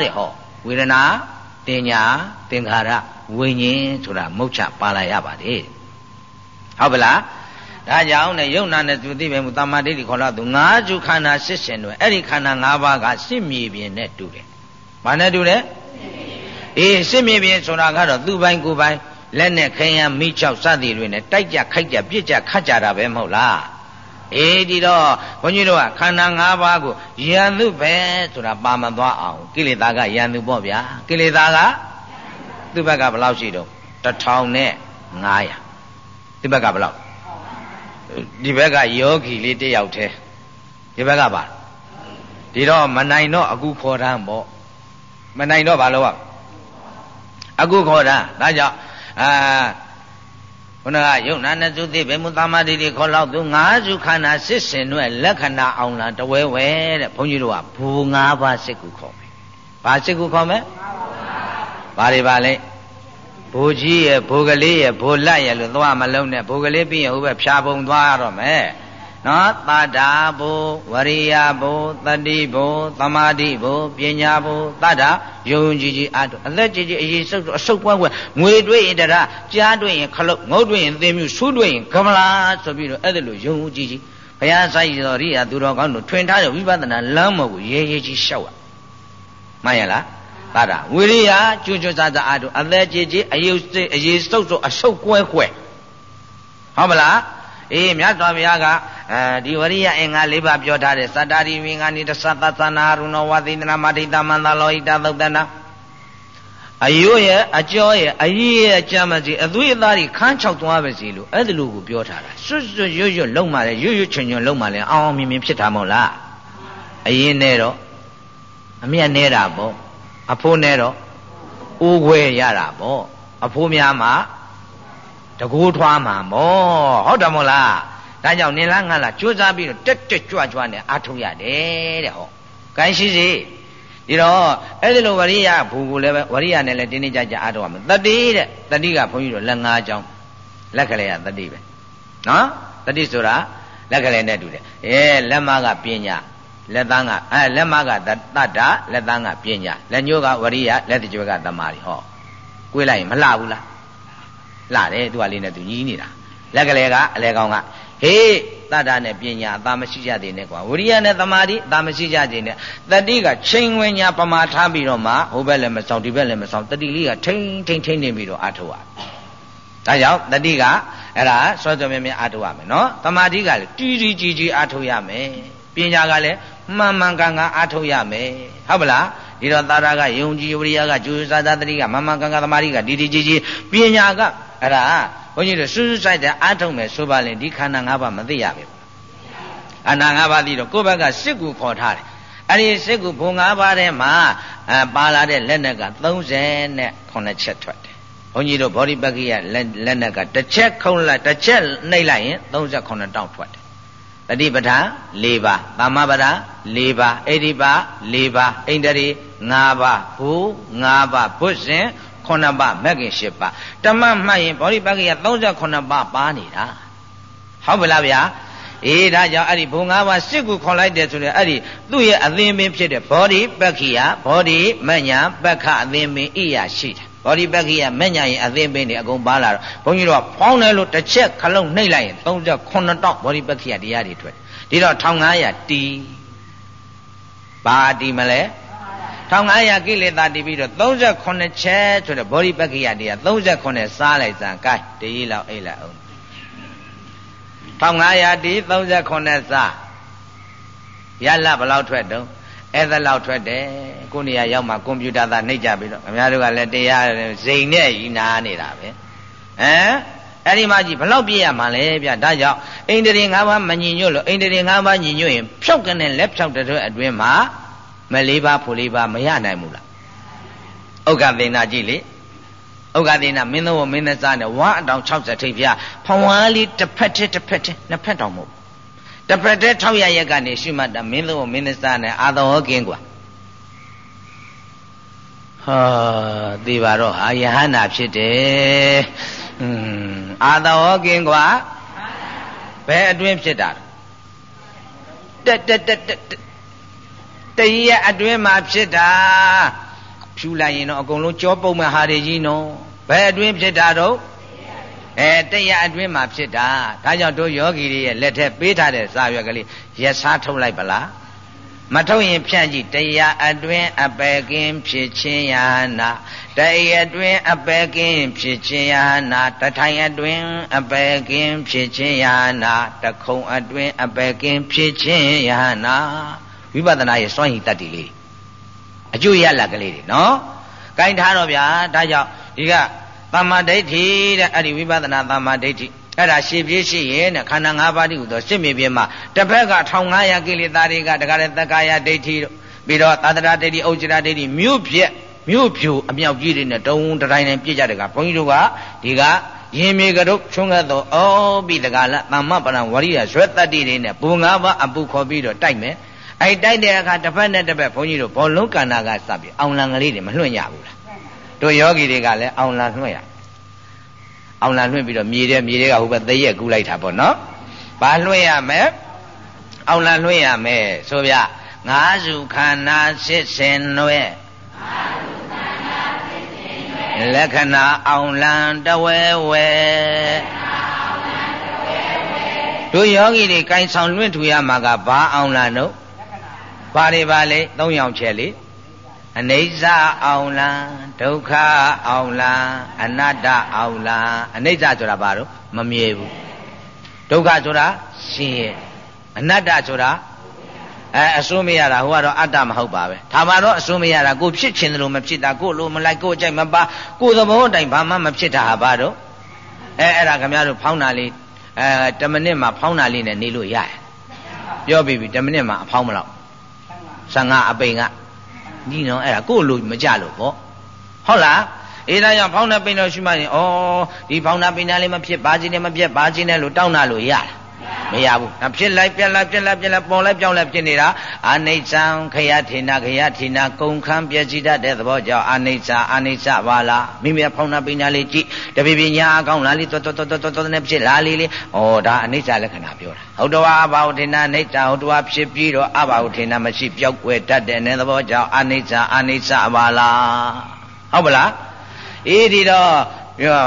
တဲ့ဟောဝေဒနာတင်ညာသင်္ခါရဝိညာဉ်ဆိုတာမုတ်ချပါလာရပါတယ်ဟုတ်ပလားဒါကြောင့်နဲ့ယုံနာနဲ့သူသိပဲမူတမ္မာဒိဋ္ဌိခေါ်လာသူငါးစုခန္ဓာရှစ်ရှင်တွေအဲ့ဒီခန္ဓာ၅ပါးကရှစ်မြေပြင်နဲ့တူတယ်။ဘာနဲ့တူလဲ။ အေးရှစ်မြေပြင်ဆိုတာကတော့သူ့ပိုင်းကိုယ်ပိုင်းလက်နဲ့ခရမ်းမိချောက်စသည်တွေနဲ့တိုက်ကြခိုက်ကြပြစ်ကြခတ်ကြတာပဲမဟုတ်လား။အေးဒီတော့ဘုန်းကြီးတို့ကခန္ဓာ၅ပါးကိုယံသူပဲဆိုတာပါမသွားအောင်ကိလေသာကယံသူပေါ့ဗျာကိလေသာကသူ့ဘက်ကဘယ်လောက်ရှိတော့1000နဲ့900ဒီဘက်ကဘယ်လောက်ဒီဘက်ကယောဂီလေးတယောက်တည်းဒီဘက်ကပါဒီတော့မနိုင်တော့အခုခေါ်တန်းပေါ့မနိုင်တော့ဘာလို့อ่ะ အခုခေါ်တာဒါကြောင့်အာဘခုနကယုံနာနစုသိဘေမူသမာဓိတိခေါ်လောက်သူ၅စုခန္ဓာစစ်စင်တို့လက္ခဏာအောင်လားတဝဲဝဲတဲ့ဘုန်းကြီးတို့ကဘူ၅ပါးစစ်ကူခေါ်မယ်။ဘာစစ်ကူခေါ်မလဲ။ဘာတွေပါလဲ။ဘိုးကြီးရဲ့ဘိုးကလေးရဲ့ဘိုးလက်ရဲ့လို့သွားမလုံးနဲ့ဘိုးကလေးပြီးရင်ဟိုဘက်ဖြာပုံသွားရတော့မယ်။ နော်တာတာဘုဝရိယဘုတတိဘုသမာဓိဘုပညာဘုတတ္တာယုံကြည်ကြည်အတုအသက်ကြီးကြီးအရေးစုပ်အဆုပ်ပွဲပွဲငွေတွေ့ရင်တရကြားတွေ့ရင်ခလုတ်ငုတ်တွေ့ရင်သင်မြူဆူးတွေ့ရင်ကမလာဆိုပြီးတော့အဲ့ဒါလိုယုံကြည်ကြည်ဘုရားဆိုင်တော်ရိယာသူတော်ကောင်းတို့ထွင်ထားတဲ့ဝိပဿနာလမ်းမကိုရဲရဲကြီးရှောက်ရမှန်ရလားတာတာဝိရိယကျွကျွစားစားအတုအသက်ကြီးကြီးအယုတ်စိတ်အရေးစုပ်စုပ်အဆုပ်ကွဲကွဲဟုတ်မလားအေးမြတ်စွာဘုရားက အဲဒီဝရိယအင်္ဂါ၄ပါးပြောထားတဲ့သတ္တာရိဝိငါနိတသသသနာရုဏဝသိန္ဒနာမဋိတမန္တလောဟိတသုတ်တနာအယိုးရဲ့အကျော်ရဲ့အကြီးရဲ့အကြမ်းမစီအသွေးအသားတွေခန်းချောက်သွားပါစီလို့အဲ့ဒါလို့ကိုပြောထားတာစွတ်စွတ်ရွတ်ရွတ်လုံးမှလည်းရွတ်ရွတ်ချွန်ချွန်လုံးမှလည်းအောင်အောင်မြင်မြင်ဖြစ်တာမဟုတ်လားအရင်နဲ့တော့အမြတ်နေတာပေါ့အဖိုးနဲ့တော့အိုးခွဲရတာပေါ့အဖိုးများမှာတကူထွားမှာမောဟုတ်တယ်မို့လား ဒါကြောင့်နင်လားငါလားကြိုးစားပြီးတော့တက်တက်ကြွကြွနဲ့အားထုတ်ရတယ်တဲ့ဟောကိုင်းရှိစီဒီတော့အဲ့ဒီလိုဝရိယဘူကိုလည်းပဲဝရိယနဲ့လည်းတင်းတင်းကြပ်ကြပ်အားထုတ်ရမယ်တတိတဲ့တတိကဘုန်းကြီးတို့လက်ငါးကြောင်းလက်ကလေးကတတိပဲနော်တတိဆိုတာလက်ကလေးနဲ့တူတယ်အဲလက်မကပညာလက်သားကအဲလက်မကတတ္တလက်သားကပညာလက်ညိုးကဝရိယလက်တကြွကတမာရီဟောကိုယ်လိုက်ရင်မလှဘူးလားလှတယ်သူကလေးနဲ့သူညီးနေတာလက်ကလေးကအလဲကောင်းက ဟေးတတ္တနဲ့ပညာအသာမရှိကြသေးနဲ့ကွာဝိရိယနဲ့သမာဓိအသာမရှိကြသေးနဲ့တတိကချိန်ဝင်ညာပမာထားပြီးတော့မှဟိုဘက်လည်းမဆောင်ဒီဘက်လည်းမဆောင်တတိလေးကထိမ့်ထိမ့်ထိမ့်နေပြီးတော့အာထုတ်ရဒါကြောင့်တတိကအဲ့ဒါစောစောမြဲမြဲအာထုတ်ရမယ်နော်သမာဓိကလည်းတီးတီးကြီးကြီးအာထုတ်ရမယ်ပညာကလည်းမှန်မှန်ကန်ကန်အာထုတ်ရမယ်ဟုတ်ပလားဒီတော့သာရကယုံကြည်ဝိရိယကကျူးစာသတတိကမှန်မှန်ကန်ကန်သမာဓိကတီးတီးကြီးကြီးပညာကအဲ့ဒါ ဘုန်းကြီးတို့စူးစူးဆိုင်တဲ့အားထုတ်မယ်ဆိုပါရင်ဒီခန္ဓာ၅ပါးမသိရပါဘူးခန္ဓာ၅ပါးသိတော့ကိုယ့်ဘက်ကစစ်ကူခေါ်ထားတယ်အဲ့ဒီစစ်ကူဘုံ၅ပါးထဲမှာအပါလာတဲ့လက်နက်က39ချက်ထွက်တယ်ဘုန်းကြီးတို့ဗောဓိပက္ခိယလက်နက်ကတစ်ချက်ခုံးလိုက်တစ်ချက်နှိပ်လိုက်ရင်39တောင်ထွက်တယ်တတိပဋ္ဌာန်၄ပါးသမ္မာပဒ၄ပါးဣတိပါ၄ပါးဣန္ဒြေ၅ပါးဘူ၅ပါးဘုဇင် 9ပါးမဂ္ဂင်10ပါးတမတ်မှတ်ရင်ဗောဓိပက္ခိယ38ပါးပါနေတာဟုတ်ပါလားဗျာအေးဒါကြောင့်အဲ့ဒီဘုံ၅ပါးစစ်ကူခွန်လိုက်တယ်ဆိုရင်အဲ့ဒီသူ့ရဲ့အသင်ပင်ဖြစ်တဲ့ဗောဓိပက္ခိယဗောဓိမညာပက္ခအသင်ပင်ဣယာရှိတယ်ဗောဓိပက္ခိယမညာရင်အသင်ပင်တွေအကုန်ပါလာတော့ဘုန်းကြီးတို့ကဖောင်းတယ်လို့တစ်ချက်ခလုံးနှိပ်လိုက်ရင်38တောက်ဗောဓိပက္ခိယတရားတွေထွက်ဒီတော့1500တီဘာတီမလဲ1500 ကိလေသာတည်ပြီးတော့38ချက်ဆိုတော့ဘောဓိပက္ခိယတရား38စားလိုက်စမ်းကဲတကြီးလောက်အိတ်လိုက်အောင်1500တီ38စားရလဘယ်လောက်ထွက်တုံးအဲ့ဒါလောက်ထွက်တယ်ကိုနေရာရောက်မှကွန်ပျူတာသားနှိပ်ကြပြီးတော့ခင်ဗျားတို့ကလည်းတရားဇိမ်နဲ့ဤနာနေတာပဲဟမ်အဲ့ဒီမှကြီးဘလောက်ပြည့်ရမှာလဲဗျဒါကြောင့်အိန္ဒြေ၅ပါးမညီညွတ်လို့အိန္ဒြေ၅ပါးညီညွတ်ရင်ဖြောက်ကနေလက်ဖြောက်တဲ့အတွင်းမှာ မလေးပါဖို့လေးပါမရနိုင်ဘူးလားဥက္ကသေနာကြည့်လေဥက္ကသေနာမင်းသောမင်းသစားနဲ့ဝါအတောင်60ထိပ်ပြဖဝါလေးတစ်ဖက်တစ်တစ်ဖက်တစ်နှစ်ဖက်တောင်မဟုတ်တပရက်600ရက်ကနေရှိမှတာမင်းသောမင်းသစားနဲ့အာသောကင်းကွာဟာသိပါတော့ဟာယဟနာဖြစ်တယ်อืมအာသောကင်းကွာဘယ်အတွင်းဖြစ်တာတက်တက်တက်တက် တရက်အတွင်းမှာဖြစ်တာဖြူလိုက်ရင်တော့အကုန်လုံးကြောပုတ်မဲ့ဟာတွေကြီးနော်ဘယ်အတွင်းဖြစ်တာတော့အဲတရက်အတွင်းမှာဖြစ်တာဒါကြောင့်တို့ယောဂီတွေရဲ့လက်ထက်ပေးထားတဲ့စာရွက်ကလေးရက်စားထုတ်လိုက်ပလားမထုတ်ရင်ဖြန့်ကြည့်တရားအတွင်းအပယ်ကင်းဖြစ်ခြင်းယာနာတရားအတွင်းအပယ်ကင်းဖြစ်ခြင်းယာနာတထိုင်အတွင်းအပယ်ကင်းဖြစ်ခြင်းယာနာတခုံအတွင်းအပယ်ကင်းဖြစ်ခြင်းယာနာ ဝိပဿနာရဲ့စွန့်ရည်တတ်တည်လေးအကျိုးရလကလေးတွေနော်။ကိုင်းထားတော့ဗျာဒါကြောင့်ဒီကသမ္မာဒိဋ္ဌိတဲ့အဲ့ဒီဝိပဿနာသမ္မာဒိဋ္ဌိအဲ့ဒါရှေ့ပြေးရှိရဲ့နဲ့ခန္ဓာ၅ပါးတည်းဟူသောစစ်မြေပြင်မှာတစ်ဖက်က1500ကိလေသာတွေကတခါတည်းသက္ကာယဒိဋ္ဌိတို့ပြီးတော့သာတရာဒိဋ္ဌိဥစ္စရာဒိဋ္ဌိမြို့ပြက်မြို့ဖြူအမြောက်ကြီးတွေနဲ့တုံးတိုင်းတိုင်းပြည့်ကြတယ်ကဘုန်းကြီးတို့ကဒီကရင်မြေကရုတ်ချွန်းကသောအောပိတကလသမ္မပရံဝရိယဇွဲတတ္တိတွေနဲ့ဘူငါးပါးအပူခေါ်ပြီးတော့တိုက်မယ် အဲ့တိုက်တဲ့အခါတစ်ဖက်နဲ့တစ်ဖက်ဘုန်းကြီးတို့ဘောလုံးကန္နာကစပြီးအောင်လံကလေးတွေမလွှင့်ရဘူးလားတို့ယောဂီတွေကလည်းအောင်လံလွှင့်ရအောင်လံလွှင့်ပြီးတော့မြေတဲ့မြေတဲ့ကဟိုဘက်သရက်ကူးလိုက်တာပေါ့နော်ဘာလွှင့်ရမလဲအောင်လံလွှင့်ရမယ်ဆိုဗျငါးစုခန္ဓာစစ်စင်နွဲ့လက္ခဏာအောင်လံတဝဲဝဲတို့ယောဂီတွေကင်ဆောင်လွင့်ထူရမှာကဘာအောင်လံတို့ ဘာတွေပါလဲသုံးယောက်ချက်လေအနိစ္စအောင်လံဒုက္ခအောင်လံအနတ္တအောင်လံအနိစ္စဆိုတာဘာလို့မမြဲဘူးဒုက္ခဆိုတာရှင်ရဲ့အနတ္တဆိုတာအဲအစိုးမရတာဟိုကတော့အတ္တမဟုတ်ပါပဲဒါမှတော့အစိုးမရတာကိုဖြစ်ချင်တယ်လို့မဖြစ်တာကိုလိုမလိုက်ကိုအကြိုက်မပါကိုသဘောတိုင်ဘာမှမဖြစ်တာဟာဘာတော့အဲအဲ့ဒါခင်ဗျားတို့ဖောင်းတာလေးအဲ10မိနစ်မှဖောင်းတာလေးနဲ့နေလို့ရတယ်ပြောပြီးပြီ10မိနစ်မှအဖောင်းမလို့ 15အပိန်ကညီနော်အဲ့ဒါကိုလိုမကြလို့ပေါ့ဟုတ်လားအေးဒါကြောင့်ဖောင်းတဲ့ပိန်တော်ရှိမှရင်ဩဒီဖောင်းတာပိန်တာလေးမဖြစ်ဘာကြီးနဲ့မပြတ်ဘာကြီးနဲ့လို့တောင်းတာလို့ရတာ မရဘူး။ဖြစ်လိုက်ပြက်လိုက်ပြက်လိုက်ပြက်လိုက်ပေါ်လိုက်ပြောင်းလိုက်ဖြစ်နေတာအနိစ္စံခယထေနာခယထေနာကုံခန်းပြည့်စည်တတ်တဲ့သဘောကြောင့်အနိစ္စအနိစ္စပါလားမိမိဖောင်းနာပညာလေးကြည့်တပိပညာအကောင်းလားလေးတော်တော်တော်တော်တော်နဲ့ဖြစ်လားလေးလေးဩဒါအနိစ္စလက္ခဏာပြောတာဟုတ်တော်အဘာဝထေနာအနိစ္စဟုတ်တော်ဖြစ်ပြီးတော့အဘာဝထေနာမရှိပြောက်ွယ်တတ်တဲ့သဘောကြောင့်အနိစ္စအနိစ္စပါလားဟုတ်ပလားအေးဒီတော့ပြော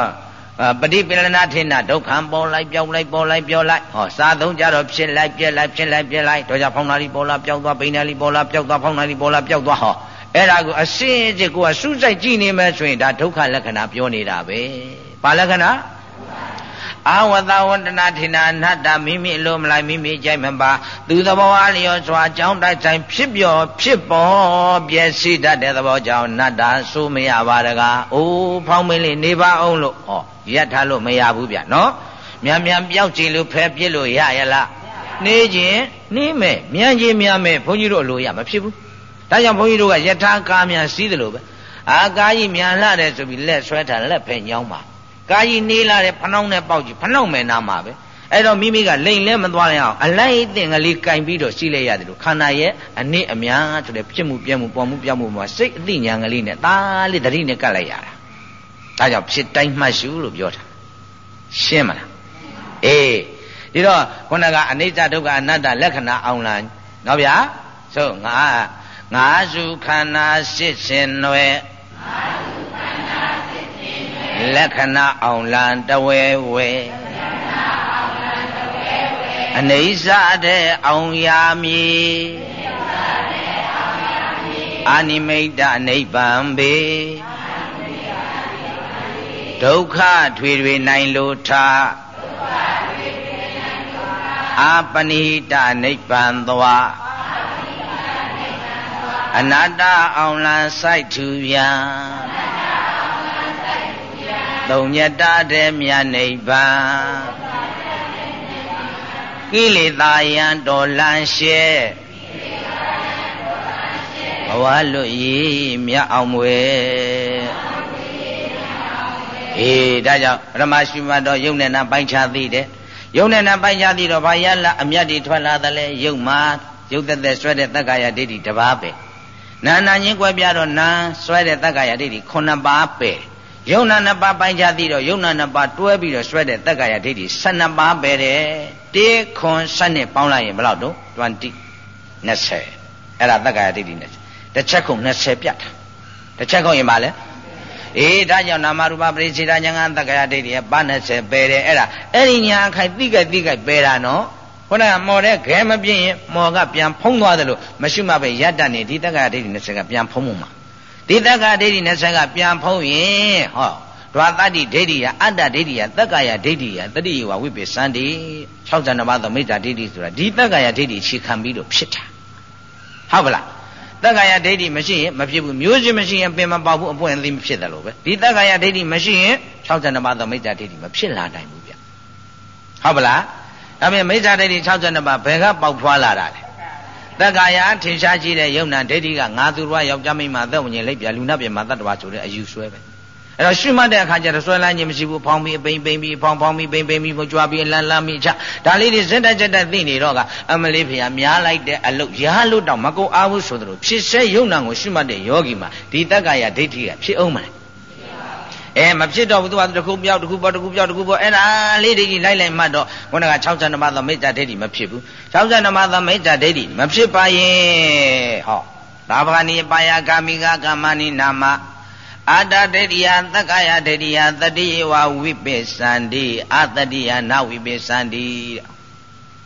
ပฏิပိလနာထေနဒုက္ခံပေါ်လိုက်ပြောင်းလိုက်ပေါ်လိုက်ပြောလိုက်ဟောစာသုံးကြတော့ဖြစ်လိုက်ပြက်လိုက်ဖြစ်လိုက်ပြက်လိုက်တော့ကြဖောင်းနာလီပေါ်လာပြောက်သွားပိန်နာလီပေါ်လာပြောက်သွားဖောင်းနာလီပေါ်လာပြောက်သွားဟောအဲ့ဒါကိုအစင်းအစ်ကိုကစူးစိုက်ကြည့်နေမယ်ဆိုရင်ဒါဒုက္ခလက္ခဏာပြောနေတာပဲဘာလက္ခဏာ အာဝတဝန္တနာထေနာအနတ္တမိမိလိုမလိုက်မိမိကြိုက်မပါသူသဘောအားလျော်စွာအကြောင်းတိုက်ဆိုင်ဖြစ်ပြောဖြစ်ပေါ်ပြည့်စည်တတ်တဲ့သဘောကြောင့်နတ္တဆိုမရပါတကားအိုးဖောင်းမင်းလေးနေပါအောင်လို့ဟောရက်ထားလို့မရဘူးဗျနော်မြန်မြန်ပြောက်ကြည့်လို့ဖဲပြစ်လို့ရရလားနေခြင်းနေမယ်မြန်ခြင်းမြန်မယ်ဘုန်းကြီးတို့အလိုရမဖြစ်ဘူးဒါကြောင့်ဘုန်းကြီးတို့ကယထာကားမြန်စီးတယ်လို့ပဲအာကားကြီးမြန်လာတယ်ဆိုပြီးလက်ဆွဲထားလက်ဖဲညောင်းပါ ကာကြီးနေလာတယ်ဖနှောင်းနဲ့ပေါက်ကြီးဖနှောင်းမယ်နာမှာပဲအဲ့တော့မိမိကလိန်လဲမသွားရအောင်အလိုက်အတင်ကလေးကင်ပြီးတော့ရှိလိုက်ရတယ်လို့ခန္ဓာရဲ့အနည်းအများဆိုတဲ့ဖြစ်မှုပြမှုပေါ်မှုပြောင်းမှုမှာစိတ်အသိဉာဏ်ကလေးနဲ့ဒါလေးတတိနဲ့ကတ်လိုက်ရတာဒါကြောင့်ဖြစ်တိုင်းမှတ်ရှုလို့ပြောတာရှင်းမလားအေးဒီတော့ခုနကအနိစ္စဒုက္ခအနတ္တလက္ခဏာအောင်လားနော်ဗျာဆိုငါငါစုခန္ဓာရှစ်ရှင်နွယ်ငါစုခန္ဓာ လက္ခဏာအောင်လံတဝဲဝဲအနိစ္စတဲ့အောင်ရာမည်အာနိမိတ်တနိဗ္ဗာန်ပေဒုက္ခထွေတွေနိုင်လို့ထားအာပနိတနိဗ္ဗာန်သွားအနတ္တအောင်လံစိုက်ထူပြန် သုံးညတတဲ့မြတ်နိဗ္ဗာန်ကိလေသာယံတော်လန်းရှဲဘဝလွတ်ရည်မြတ်အောင်မွေအေးဒါကြောင့်ပရမရှိမတော်ယုံနဲ့နာပိုင်းခြားသိတယ်ယုံနဲ့နာပိုင်းခြားသိတော့ဘာရလာအမြတ်တွေထွက်လာတယ်လေယုံမှာယုတ်သက်သက်ဆွဲတဲ့တက္ကရာဒိဋ္ဌိတစ်ပါးပဲနာနာချင်းကွဲပြားတော့နာဆွဲတဲ့တက္ကရာဒိဋ္ဌိ9ပါးပဲ ယုံနာနှစ်ပါးပိုင်းခြားသိတော့ယုံနာနှစ်ပါးတွဲပြီးတော့ဆွဲတဲ့တက္ကရာဒိဋ္ဌိ12ပါးပဲတဲ့တေခွန်7နဲ့ပေါင်းလိုက်ရင်ဘယ်လောက်တော့20 20အဲ့ဒါတက္ကရာဒိဋ္ဌိ20တစ်ချက်ကုန်20ပြတ်တာတစ်ချက်ကုန်ရင်ပါလဲအေးဒါကြောင့်နာမရူပပရိစ္ဆေဒညာငတက္ကရာဒိဋ္ဌိကပါ20ပဲတယ်အဲ့ဒါအဲ့ဒီညာခိုင်တိကြိုက်တိကြိုက်ပဲတာနော်ခုနကမော်တဲ့ခဲမပြင်းရင်မော်ကပြန်ဖုံးသွားတယ်လို့မရှိမှပဲရတ္တနေဒီတက္ကရာဒိဋ္ဌိ20ကပြန်ဖုံးမှုမှာ ဒီတက္ကဒိဋ္ဌိ20ကပြန်ဖုံးရင်ဟောဒွါတတ္တိဒိဋ္ဌိယအတ္တဒိဋ္ဌိယတက္ကယဒိဋ္ဌိယတတိယဝဝိပိစန္တိ62ပါးသောမိစ္ဆာဒိဋ္ဌိဆိုတာဒီတက္ကယဒိဋ္ဌိခြေခံပြီးတော့ဖြစ်တာဟုတ်ပါလားတက္ကယဒိဋ္ဌိမရှိရင်မဖြစ်ဘူးမျိုးစစ်မရှိရင်ပင်မပေါက်ဘူးအပွင့်အသီးမဖြစ်တယ်လို့ပဲဒီတက္ကယဒိဋ္ဌိမရှိရင်62ပါးသောမိစ္ဆာဒိဋ္ဌိမဖြစ်လာနိုင်ဘူးဗျဟုတ်ပါလားဒါပြန်မိစ္ဆာဒိဋ္ဌိ62ပါးဘယ်ကပေါက်ဖွာလာတာလဲ တက္ကာယထင်ရှားကြည့်တဲ့ယုံနာဒိဋ္ဌိကငါသူတော်ယောက်ျားမိန်းမသက်ဝင်ရင်လိုက်ပြလူနာပြမှာတတ္တဝါဆိုတဲ့အယူဆွဲပဲအဲ့တော့ရှုမှတ်တဲ့အခါကျတော့ဆွဲလန်းခြင်းမရှိဘူးဖောင်းပြီးပိန်ပိန်ပြီးဖောင်းဖောင်းပြီးပိန်ပိန်ပြီးကြွားပြီးလန်းလန်းပြီးချဒါလေးတွေစက်တက်စက်တက်သိနေတော့ကအမလေးဖေဟာများလိုက်တဲ့အလုတ်ရာလို့တောင်မကုတ်အားဘူးဆိုသလိုဖြစ်စေယုံနာကိုရှုမှတ်တဲ့ယောဂီမှာဒီတက္ကရာဒိဋ္ဌိကဖြစ်အောင်မလား အဲမဖြစ်တော့ဘူးသူကတခုပြောက်တခုပေါ်တခုပြောက်တခုပေါ်အဲ့ဒါလေးဒိဋ္ဌိလိုက်လိုက်မှတ်တော့ခုနက62ပါးသောမိစ္ဆာဒိဋ္ဌိမဖြစ်ဘူး62ပါးသောမိစ္ဆာဒိဋ္ဌိမဖြစ်ပါရင်ဟောသာဗာနိပါယကာမိကကာမနိနာမအာတဒိဋ္ဌိယသက္ကာယဒိဋ္ဌိယတတိယဝဝိပိသန္တိအတတိယနဝိပိသန္တိ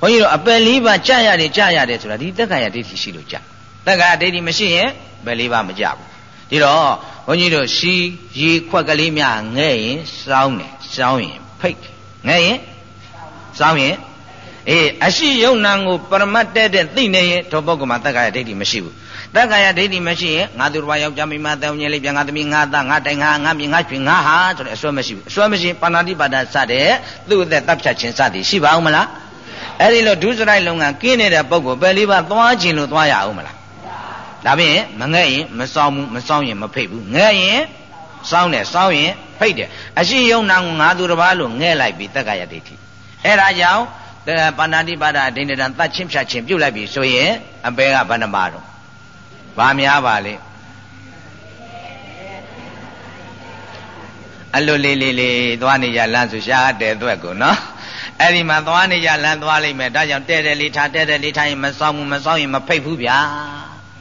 ဘုန်းကြီးတို့အပယ်လေးပါးကြာရတယ်ကြာရတယ်ဆိုတာဒီသက္ကာယဒိဋ္ဌိရှိလို့ကြာသက္ကာယဒိဋ္ဌိမရှိရင်ပယ်လေးပါးမကြဘူးဒီတော့ ဘုန်းကြီးတို့ရှီရီခွက်ကလေးများငဲ့ရင်စောင်းတယ်စောင်းရင်ဖိတ်ငဲ့ရင်စောင်းရင်အေးအရှိယုံနာကိုပရမတ်တဲ့တဲ့သိနေရင်ဒုပုဂ္ဂိုလ်မှာတက္ကရာဒိဋ္ဌိမရှိဘူးတက္ကရာဒိဋ္ဌိမရှိရင်ငါသူတစ်ပါးယောက်ျားမိန်းမတောင်းညလေးပြန်ငါသမီးငါသားငါတိုင်ငါငါမြင်ငါချွေငါဟာဆိုတဲ့အစွဲမရှိဘူးအစွဲမရှိပါဏာတိပါဒစတဲ့သူ့အသက်တပ်ဖြတ်ခြင်းစသည်ရှိပါအောင်မလားအဲ့ဒီလိုဒုစရိုက်လုံကကင်းနေတဲ့ပုဂ္ဂိုလ်ပယ်လေးပါသွားခြင်းလို့သွားရအောင်မလား ဒါဖြင့်မငဲ့ရင်မစောင်းဘူးမစောင်းရင်မဖိတ်ဘူးငဲ့ရင်စောင်းတယ်စောင်းရင်ဖိတ်တယ်အရှိယုံနာကိုငါသူတစ်ပါးလို့ငဲ့လိုက်ပြီးတက္ကရာဒိဋ္ဌိအဲ့ဒါကြောင့်ပါဏာတိပါဒဒိဋ္ဌံတတ်ချင်းဖြတ်ချင်းပြုတ်လိုက်ပြီဆိုရင်အပေကဘယ်နှပါတော့ဘာများပါလဲအလွတ်လေးလေးလေးသွားနေကြလမ်းဆိုရှားတဲ့အတွက်ကိုနော်အဲ့ဒီမှာသွားနေကြလမ်းသွားလိုက်မယ်ဒါကြောင့်တဲ့တဲ့လေးထားတဲ့တဲ့လေးထားရင်မဆောင်ဘူးမဆောင်ရင်မဖိတ်ဘူးဗျာ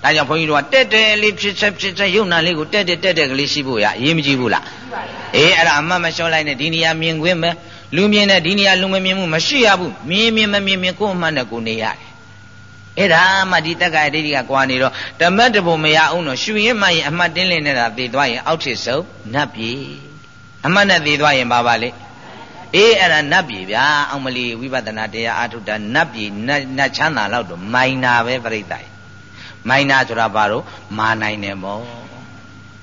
ဒါကြောင့်ဘုန်းကြီးတို့ကတဲ့တဲ့လေးဖြစ်ချက်ဖြစ်ချက်ယုံနာလေးကိုတဲ့တဲ့တဲ့တဲ့ကလေးရှိဖို့ရအရေးမကြီးဘူးလားအေးအဲ့ဒါအမှတ်မလျှော့လိုက်နဲ့ဒီနေရာမြင်ခွင့်ပဲလူမြင်တဲ့ဒီနေရာလူမမြင်မှုမရှိရဘူးမြင်မြင်မမြင်မြင်ကိုယ်အမှန်နဲ့ကိုနေရတယ်အဲ့ဒါမှဒီတက္ကရာဒိဋ္ဌိကကွာနေတော့ဓမ္မတဘုံမရအောင်တော့ရှူရင်မှရင်အမှတ်တင်းလင်းနေတာသိသွားရင်အောက်ထစ်ဆုံးနတ်ပြည်အမှတ်နဲ့သိသွားရင်ဘာပါလဲအေးအဲ့ဒါနတ်ပြည်ဗျာအောင်မလီဝိပဿနာတရားအာထုတာနတ်ပြည်နတ်ချမ်းသာလောက်တော့မိုင်နာပဲပြိတ္တိုင် မိုင်နာဆိုတာဘာလို့မာနိုင်တယ်မို့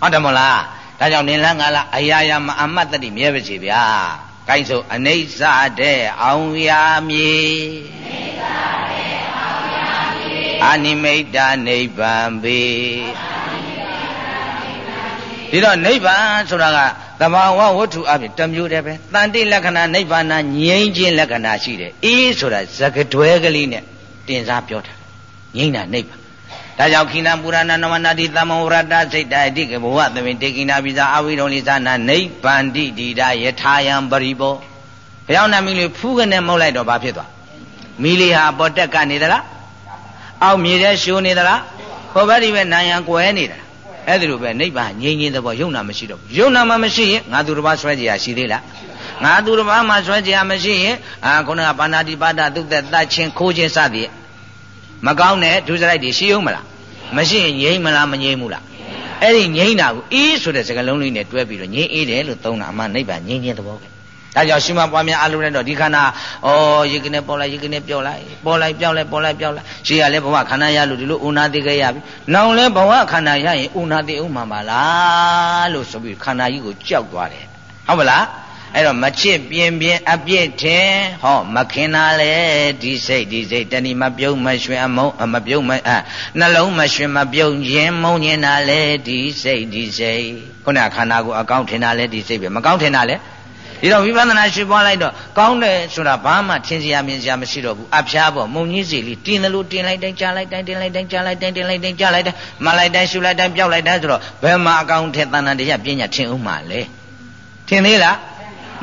ဟုတ်တယ်မလားဒါကြောင့်နင်လန်းကလားအရာရာမအမတ်တတိမြဲပါစေဗျာကိုင်းဆိုအနိစ္စတဲ့အောင်ရမည်အနိစ္စတဲ့အောင်ရမည်အနိမိတ်တာနိဗ္ဗာန်ပေဒီတော့နိဗ္ဗာန်ဆိုတာကသဘာဝဝတ္ထုအပြင်တစ်မျိုးတည်းပဲတန်တိလက္ခဏာနိဗ္ဗာန်ငြိမ်းခြင်းလက္ခဏာရှိတယ်အေးဆိုတာဇဂတွဲကလေးနဲ့တင်စားပြောတာငြိမ်းတာနိဗ္ဗာန် ဒါကြောင့်ခိဏပူရဏနဝနာတိသမဝရတစိတ်တအတိကဘဝသမိတေကိနာပိဇာအဝိရုံလိသနာနိဗ္ဗန္တိတိဒယထာယံပရိဘောဘုရားနာမီလေးဖူးကနေမှုတ်လိုက်တော့ဘာဖြစ်သွားမီလီဟာပေါ်တက်ကနေသလားအောက်မြေထဲရှိုးနေသလားဟောဘက်ဒီပဲနာယံကွယ်နေတာအဲ့ဒီလိုပဲနိဗ္ဗာန်ငြိမ်းငြိမ်းသဘောယုံနာမရှိတော့ဘူးယုံနာမှမရှိရင်ငါသူတစ်ပါးဆွဲကြရရှိသေးလားငါသူတစ်ပါးမှဆွဲကြရမရှိရင်အာခုနကပါဏာတိပါဒသုသက်တတ်ချင်းခိုးချင်းစသည်မကောင်းတဲ့ဒုစရိုက်တွေရှိအောင်မလား မရှိရင်ငြိမ့်မလားမငြိမ့်ဘူးလားအဲ့ဒီငြိမ့်တာကိုအေးဆိုတဲ့စကားလုံးလေးနဲ့တွဲပြီးတော့ငြိမ့်အေးတယ်လို့သုံးတာအမှနိဗ္ဗာန်ငြိမ့်ခြင်းသဘောပဲဒါကြောင့်ရှိမပွားများအလုံးနဲ့တော့ဒီခန္ဓာဩရေကနေပေါ်လိုက်ရေကနေပြောက်လိုက်ပေါ်လိုက်ပြောက်လိုက်ပေါ်လိုက်ပြောက်လိုက်ရှိရလဲဘဝခန္ဓာရလို့ဒီလိုဥနာတိခဲ့ရပြီနောင်လဲဘဝခန္ဓာရရင်ဥနာတိဥမှန်ပါလားလို့ဆိုပြီးခန္ဓာကြီးကိုကြောက်သွားတယ်ဟုတ်မလား အဲ့တော့မချစ်ပြင်းပြင်းအပြစ်ထင်ဟောမခင်နာလေဒီစိတ်ဒီစိတ်တဏီမပြုံးမရွှင်အမုံမပြုံးမအနှလုံးမရွှင်မပြုံးခြင်းမုံညင်နာလေဒီစိတ်ဒီစိတ်ခုနခန္ဓာကိုအကောင်းထင်တာလေဒီစိတ်ပဲမကောင်းထင်တာလေဒီတော့ဝိပဿနာရှုပွားလိုက်တော့ကောင်းတယ်ဆိုတာဘာမှထင်စရာမြင်စရာမရှိတော့ဘူးအဖျားပေါ့မုံကြီးစီလေးတင်းတယ်လို့တင်းလိုက်တိုင်းကြားလိုက်တိုင်းတင်းလိုက်တိုင်းကြားလိုက်တိုင်းတင်းလိုက်တိုင်းကြားလိုက်တိုင်းမလိုက်တိုင်းရှုလိုက်တိုင်းပြောက်လိုက်တိုင်းဆိုတော့ဘယ်မှာအကောင်းထက်တဏ္ဍတရားပညာထင်ဦးမှာလဲထင်သေးလား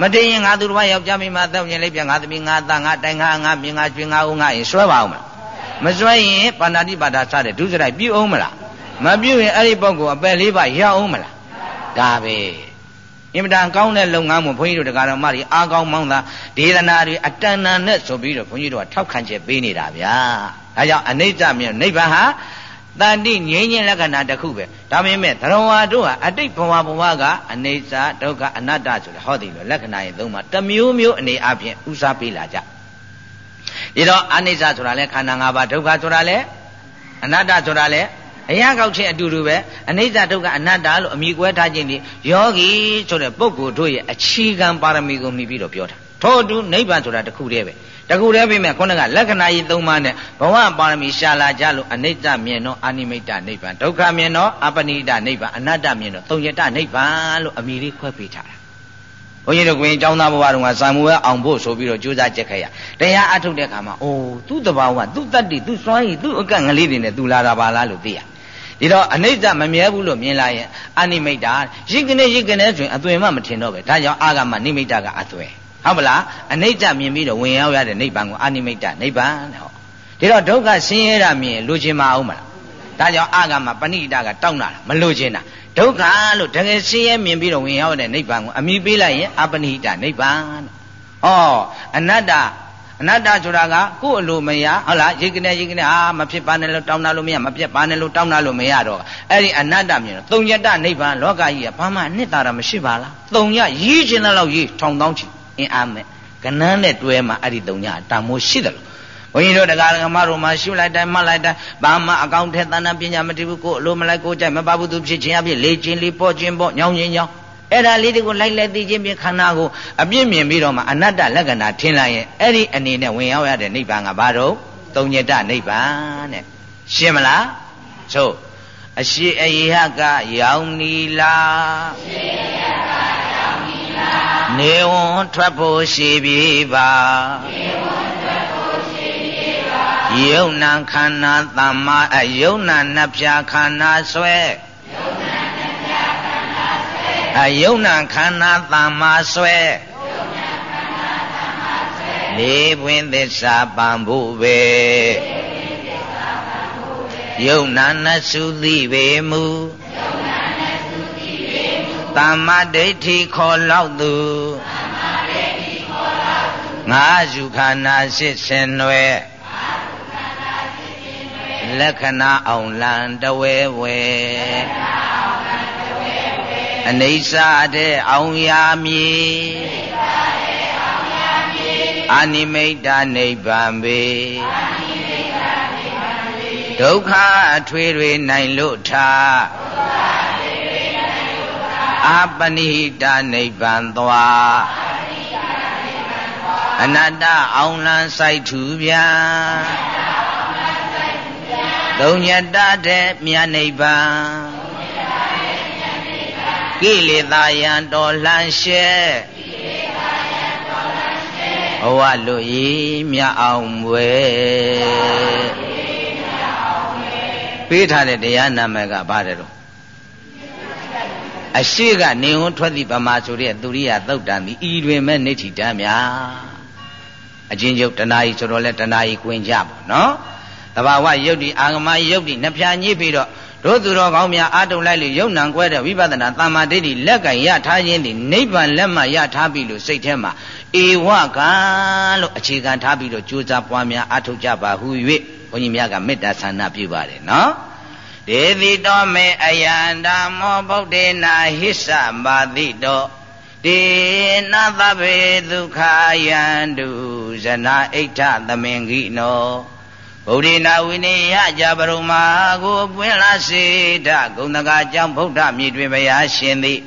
မတည်ရင်ငါသူတစ်ပါးယောက်ျားမိန်းမတောက်ရင်လိုက်ပြန်ငါသမီးငါသားငါတိုင်ငါငါမြင်ငါကျွင်ငါဦးငါရင်ဆွဲပါအောင်မလားမဆွဲရင်ပါဏာတိပါဒစတဲ့ဒုစရိုက်ပြုအောင်မလားမပြုရင်အဲ့ဒီပုဂ္ဂိုလ်အပယ်လေးပါရအောင်မလားဒါပဲအင်မတန်ကောင်းတဲ့လုပ်ငန်းမို့ဘုန်းကြီးတို့တရားတော်မတွေအားကောင်းမောင်းတာဒေသနာတွေအတန်တန်နဲ့ဆိုပြီးတော့ဘုန်းကြီးတို့ကထောက်ခံချက်ပေးနေတာဗျာဒါကြောင့်အနိစ္စမြင်နိဗ္ဗာန်ဟာ တန်တိငြိမ်းချင်းလက္ခဏာတစ်ခုပဲဒါပေမဲ့သရဝါတို့ဟာအတိတ်ဘဝဘဝကအနေစာဒုက္ခအနတ္တဆိုတဲ့ဟောဒီလိုလက္ခဏာရဲ့သုံးပါတစ်မျိုးမျိုးအနေအချင်းဥစားပေးလာကြဒီတော့အနိစ္စဆိုတာလဲခန္ဓာ၅ပါးဒုက္ခဆိုတာလဲအနတ္တဆိုတာလဲအရာကောက်ချင်းအတူတူပဲအနိစ္စဒုက္ခအနတ္တလို့အမိကွဲထားခြင်းဒီယောဂီဆိုတဲ့ပုဂ္ဂိုလ်တို့ရဲ့အခြေခံပါရမီကိုမှီပြီးတော့ပြောတာထို့အတူနိဗ္ဗာန်ဆိုတာတစ်ခုတည်းပဲ တကူတည်းပြင်မဲ့ခုနကလက္ခဏာကြီး၃ပါးနဲ့ဘဝပါရမီရှာလာကြလို့အနိစ္စမြင်တော့အာနိမိတ်တနိဗ္ဗာန်ဒုက္ခမြင်တော့အပနိဒနိဗ္ဗာန်အနတ္တမြင်တော့သုံးရတနိဗ္ဗာန်လို့အမိလေးခွဲပေးထားတာဘုန်းကြီးတို့ကွင်းကျောင်းသားဘဝတုန်းကဇာမူဝဲအောင်ဖို့ဆိုပြီးတော့ကြိုးစားကြက်ခဲ့ရတရားအထုတ်တဲ့အခါမှာအိုးသူ့တဘာဝသူ့တတ္တိသူ့စွမ်းရည်သူ့အကန့်ငလေးတွေနဲ့သူလာတာပါလားလို့သိရဒီတော့အနိစ္စမမြဲဘူးလို့မြင်လာရင်အနိမိတ်တာရိကနေရိကနေဆိုရင်အသွင်မှမထင်တော့ပဲဒါကြောင့်အာဂမနိမိတ်တာကအသွင် ဟုတ်ပလားအနိစ္စမြင်ပြီးတော့ဝင်ရောက်ရတဲ့နိဗ္ဗာန်ကိုအနိမိတ်တနိဗ္ဗာန်တဲ့ဟောဒီတော့ဒုက္ခဆင်းရဲတာမြင်လိုချင်မအောင်မလားဒါကြောင့်အာဂမပဏိတကတောင်းတာမလိုချင်တာဒုက္ခလို့တကယ်ဆင်းရဲမြင်ပြီးတော့ဝင်ရောက်တဲ့နိဗ္ဗာန်ကိုအမိပေးလိုက်ရင်အပဏိတနိဗ္ဗာန်တဲ့ဩအနတ္တအနတ္တဆိုတာကကိုယ့်အလိုမရဟုတ်လားရိတ်ကနေရိတ်ကနေအာမဖြစ်ပါနဲ့လို့တောင်းတာလို့မရမပြတ်ပါနဲ့လို့တောင်းတာလို့မရတော့အဲ့ဒီအနတ္တမြင်တော့သုံညတနိဗ္ဗာန်လောကကြီးကဘာမှအနှစ်သာရမရှိပါလားသုံညရေးခြင်းတော့ရေးထောင်တောင်းချင် အင်းအားမဲ့ကနန်းနဲ့တွဲမှာအဲ့ဒီသုံညတန်မိုးရှိတယ်လို့ဘုန်းကြီးတို့တရားဓမ္မတို့မှာရှုလိုက်တိုင်းမှတ်လိုက်တိုင်းဘာမှအကောင့်ထဲတဏ္ဍပညာမတည်ဘူးကိုအလိုမလိုက်ကိုကြိုက်မပါဘူးသူဖြစ်ခြင်းအဖြစ်လေးခြင်းလေးပေါ်ခြင်းပေါ်ညောင်းခြင်းညောင်းအဲ့ဒါလေးတွေကိုလိုက်လက်သိခြင်းဖြင့်ခန္ဓာကိုအပြည့်မြင်ပြီးတော့မှအနတ္တလက္ခဏာထင်လိုက်ရင်အဲ့ဒီအနေနဲ့ဝင်ရောက်ရတဲ့နိဗ္ဗာန်ကဘာတော့သုံးညတနိဗ္ဗာန်တဲ့ရှင်းမလားသို့အရှိအယဟကရောင်နီလာရှိအယဟကရောင် နီလာနေဝံထွက်ဖို့ရှိပြီပါနေဝံထွက်ဖို့ရှိပြီပါယုံနာခန္ဓာသမ္မာအယုံနာနှပြခန္ဓာဆွဲယုံနာနှပြခန္ဓာဆွဲအယုံနာခန္ဓာသမ္မာဆွဲယုံနာခန္ဓာသမ္မာဆွဲလေးပွင့်သစ္စာပံဖို့ပဲလေးယုံနာနသုတိပေမူယုံနာနသုတိပေမူ သမ္မာဒိဋ္ဌိခေါ်လောက်သူသမ္မာဒိဋ္ဌိခေါ်လောက်သူငါးစုခန္ဓာရှစ်ဆင်ွယ်လက္ခဏာအောင်လံတဝဲဝဲအနိစ္စတဲ့အောင်ရာမည်အာနိမိတ်တာနိဗ္ဗာန်ပေအာနိဒုက္ခအထွေတွေနိုင်လို့ထား အာပနိဟိတနိဗ္ဗာန်သွားအနတ္တအောင်လန်းစိုက်ထူပြန်သုံးညတတဲ့မြတ်နိဗ္ဗာန်ကိလေသာယံတော်လှန်ရှဲဘဝလွတ်ဤမြအောင်ဝဲပေးထားတဲ့တရားနာမည်ကဘာတဲ့တော့ အရှိကနေဝန်းထွက်သည့်ဗမာဆိုတဲ့သူရိယသုတ်တန်သည်ဤတွင်မဲ့နေဋ္ဌိတံများအချင်းကျုပ်တဏှာကြီးဆိုတော့လဲတဏှာကြီးကွင်ကြပေါ့နော်တဘာဝယုတ်တိအာဂမယုတ်တိနှပြညှိပြီးတော့တို့သူတော်ကောင်းများအာတုံလိုက်လို့ယုံနံကွဲတဲ့ဝိပဿနာတမ္မာဒိဋ္ဌိလက်ကင်ရထားခြင်းသည်နိဗ္ဗာန်လက်မှရထားပြီလို့စိတ်ထဲမှာဧဝကလို့အခြေခံထားပြီးတော့ကြိုးစားပွားများအထုတ်ကြပါဟု၍ဘုန်းကြီးများကမေတ္တာဆန္ဒပြုပါတယ်နော် ဒေတိတောမေအယန္တမောဗုဒ္ဓေနာဟိသပါတိတောတေနသဗ္ဗေဒုက္ခယန္တုဇနာဣဋ္ဌသမင်္ဂိနောဗုဒ္ဓေနာဝိနေယကြပရုမာကိုပွင့်လာစေတဂုံတကာကြောင့်ဗုဒ္ဓမြေတွင်ဘုရားရှင်သည်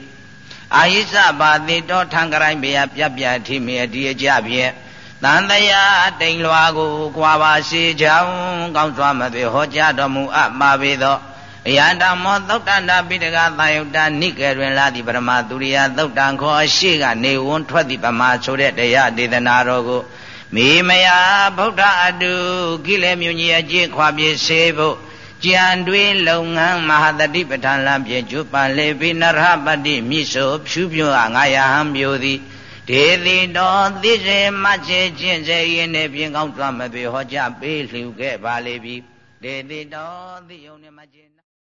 အာဟိသပါတိတောထံကရိုင်းဘုရားပြပြထိမေအဒီအကြဖြင့် တန်တရားတိမ်လွာကိုကြွာပါစေကြောင်းကောင်းစွာမသွေဟောကြားတော်မူအပ်ပါပေသောအယတမောသုတ်တန္တာပိတကသာယုတ်တာနိကေတွင်လာသည်ပရမသူရိယသုတ်တံခောအရှိကနေဝန်းထွက်သည်ပမာဆိုတဲ့တရားဒေသနာတော်ကိုမိမယဗုဒ္ဓအတုကိလေမြူကြီးအကျင့်ခွာပြေစေဖို့ကြံတွေးလုံငန်းမဟာတတိပဋ္ဌာန်လံပြေကျွပန်လေပိနရဟပတိမိဆိုဖြူပြွငါယဟံမျိုးသည် ဒေတိတော်သိစေမချေခြင်းစေရင်နှင့်ပြင်ကောင်းစွာမပြေဟောကြားပေးလှူခဲ့ပါလေပြီဒေတိတော်သိယုံနှင့်မချေ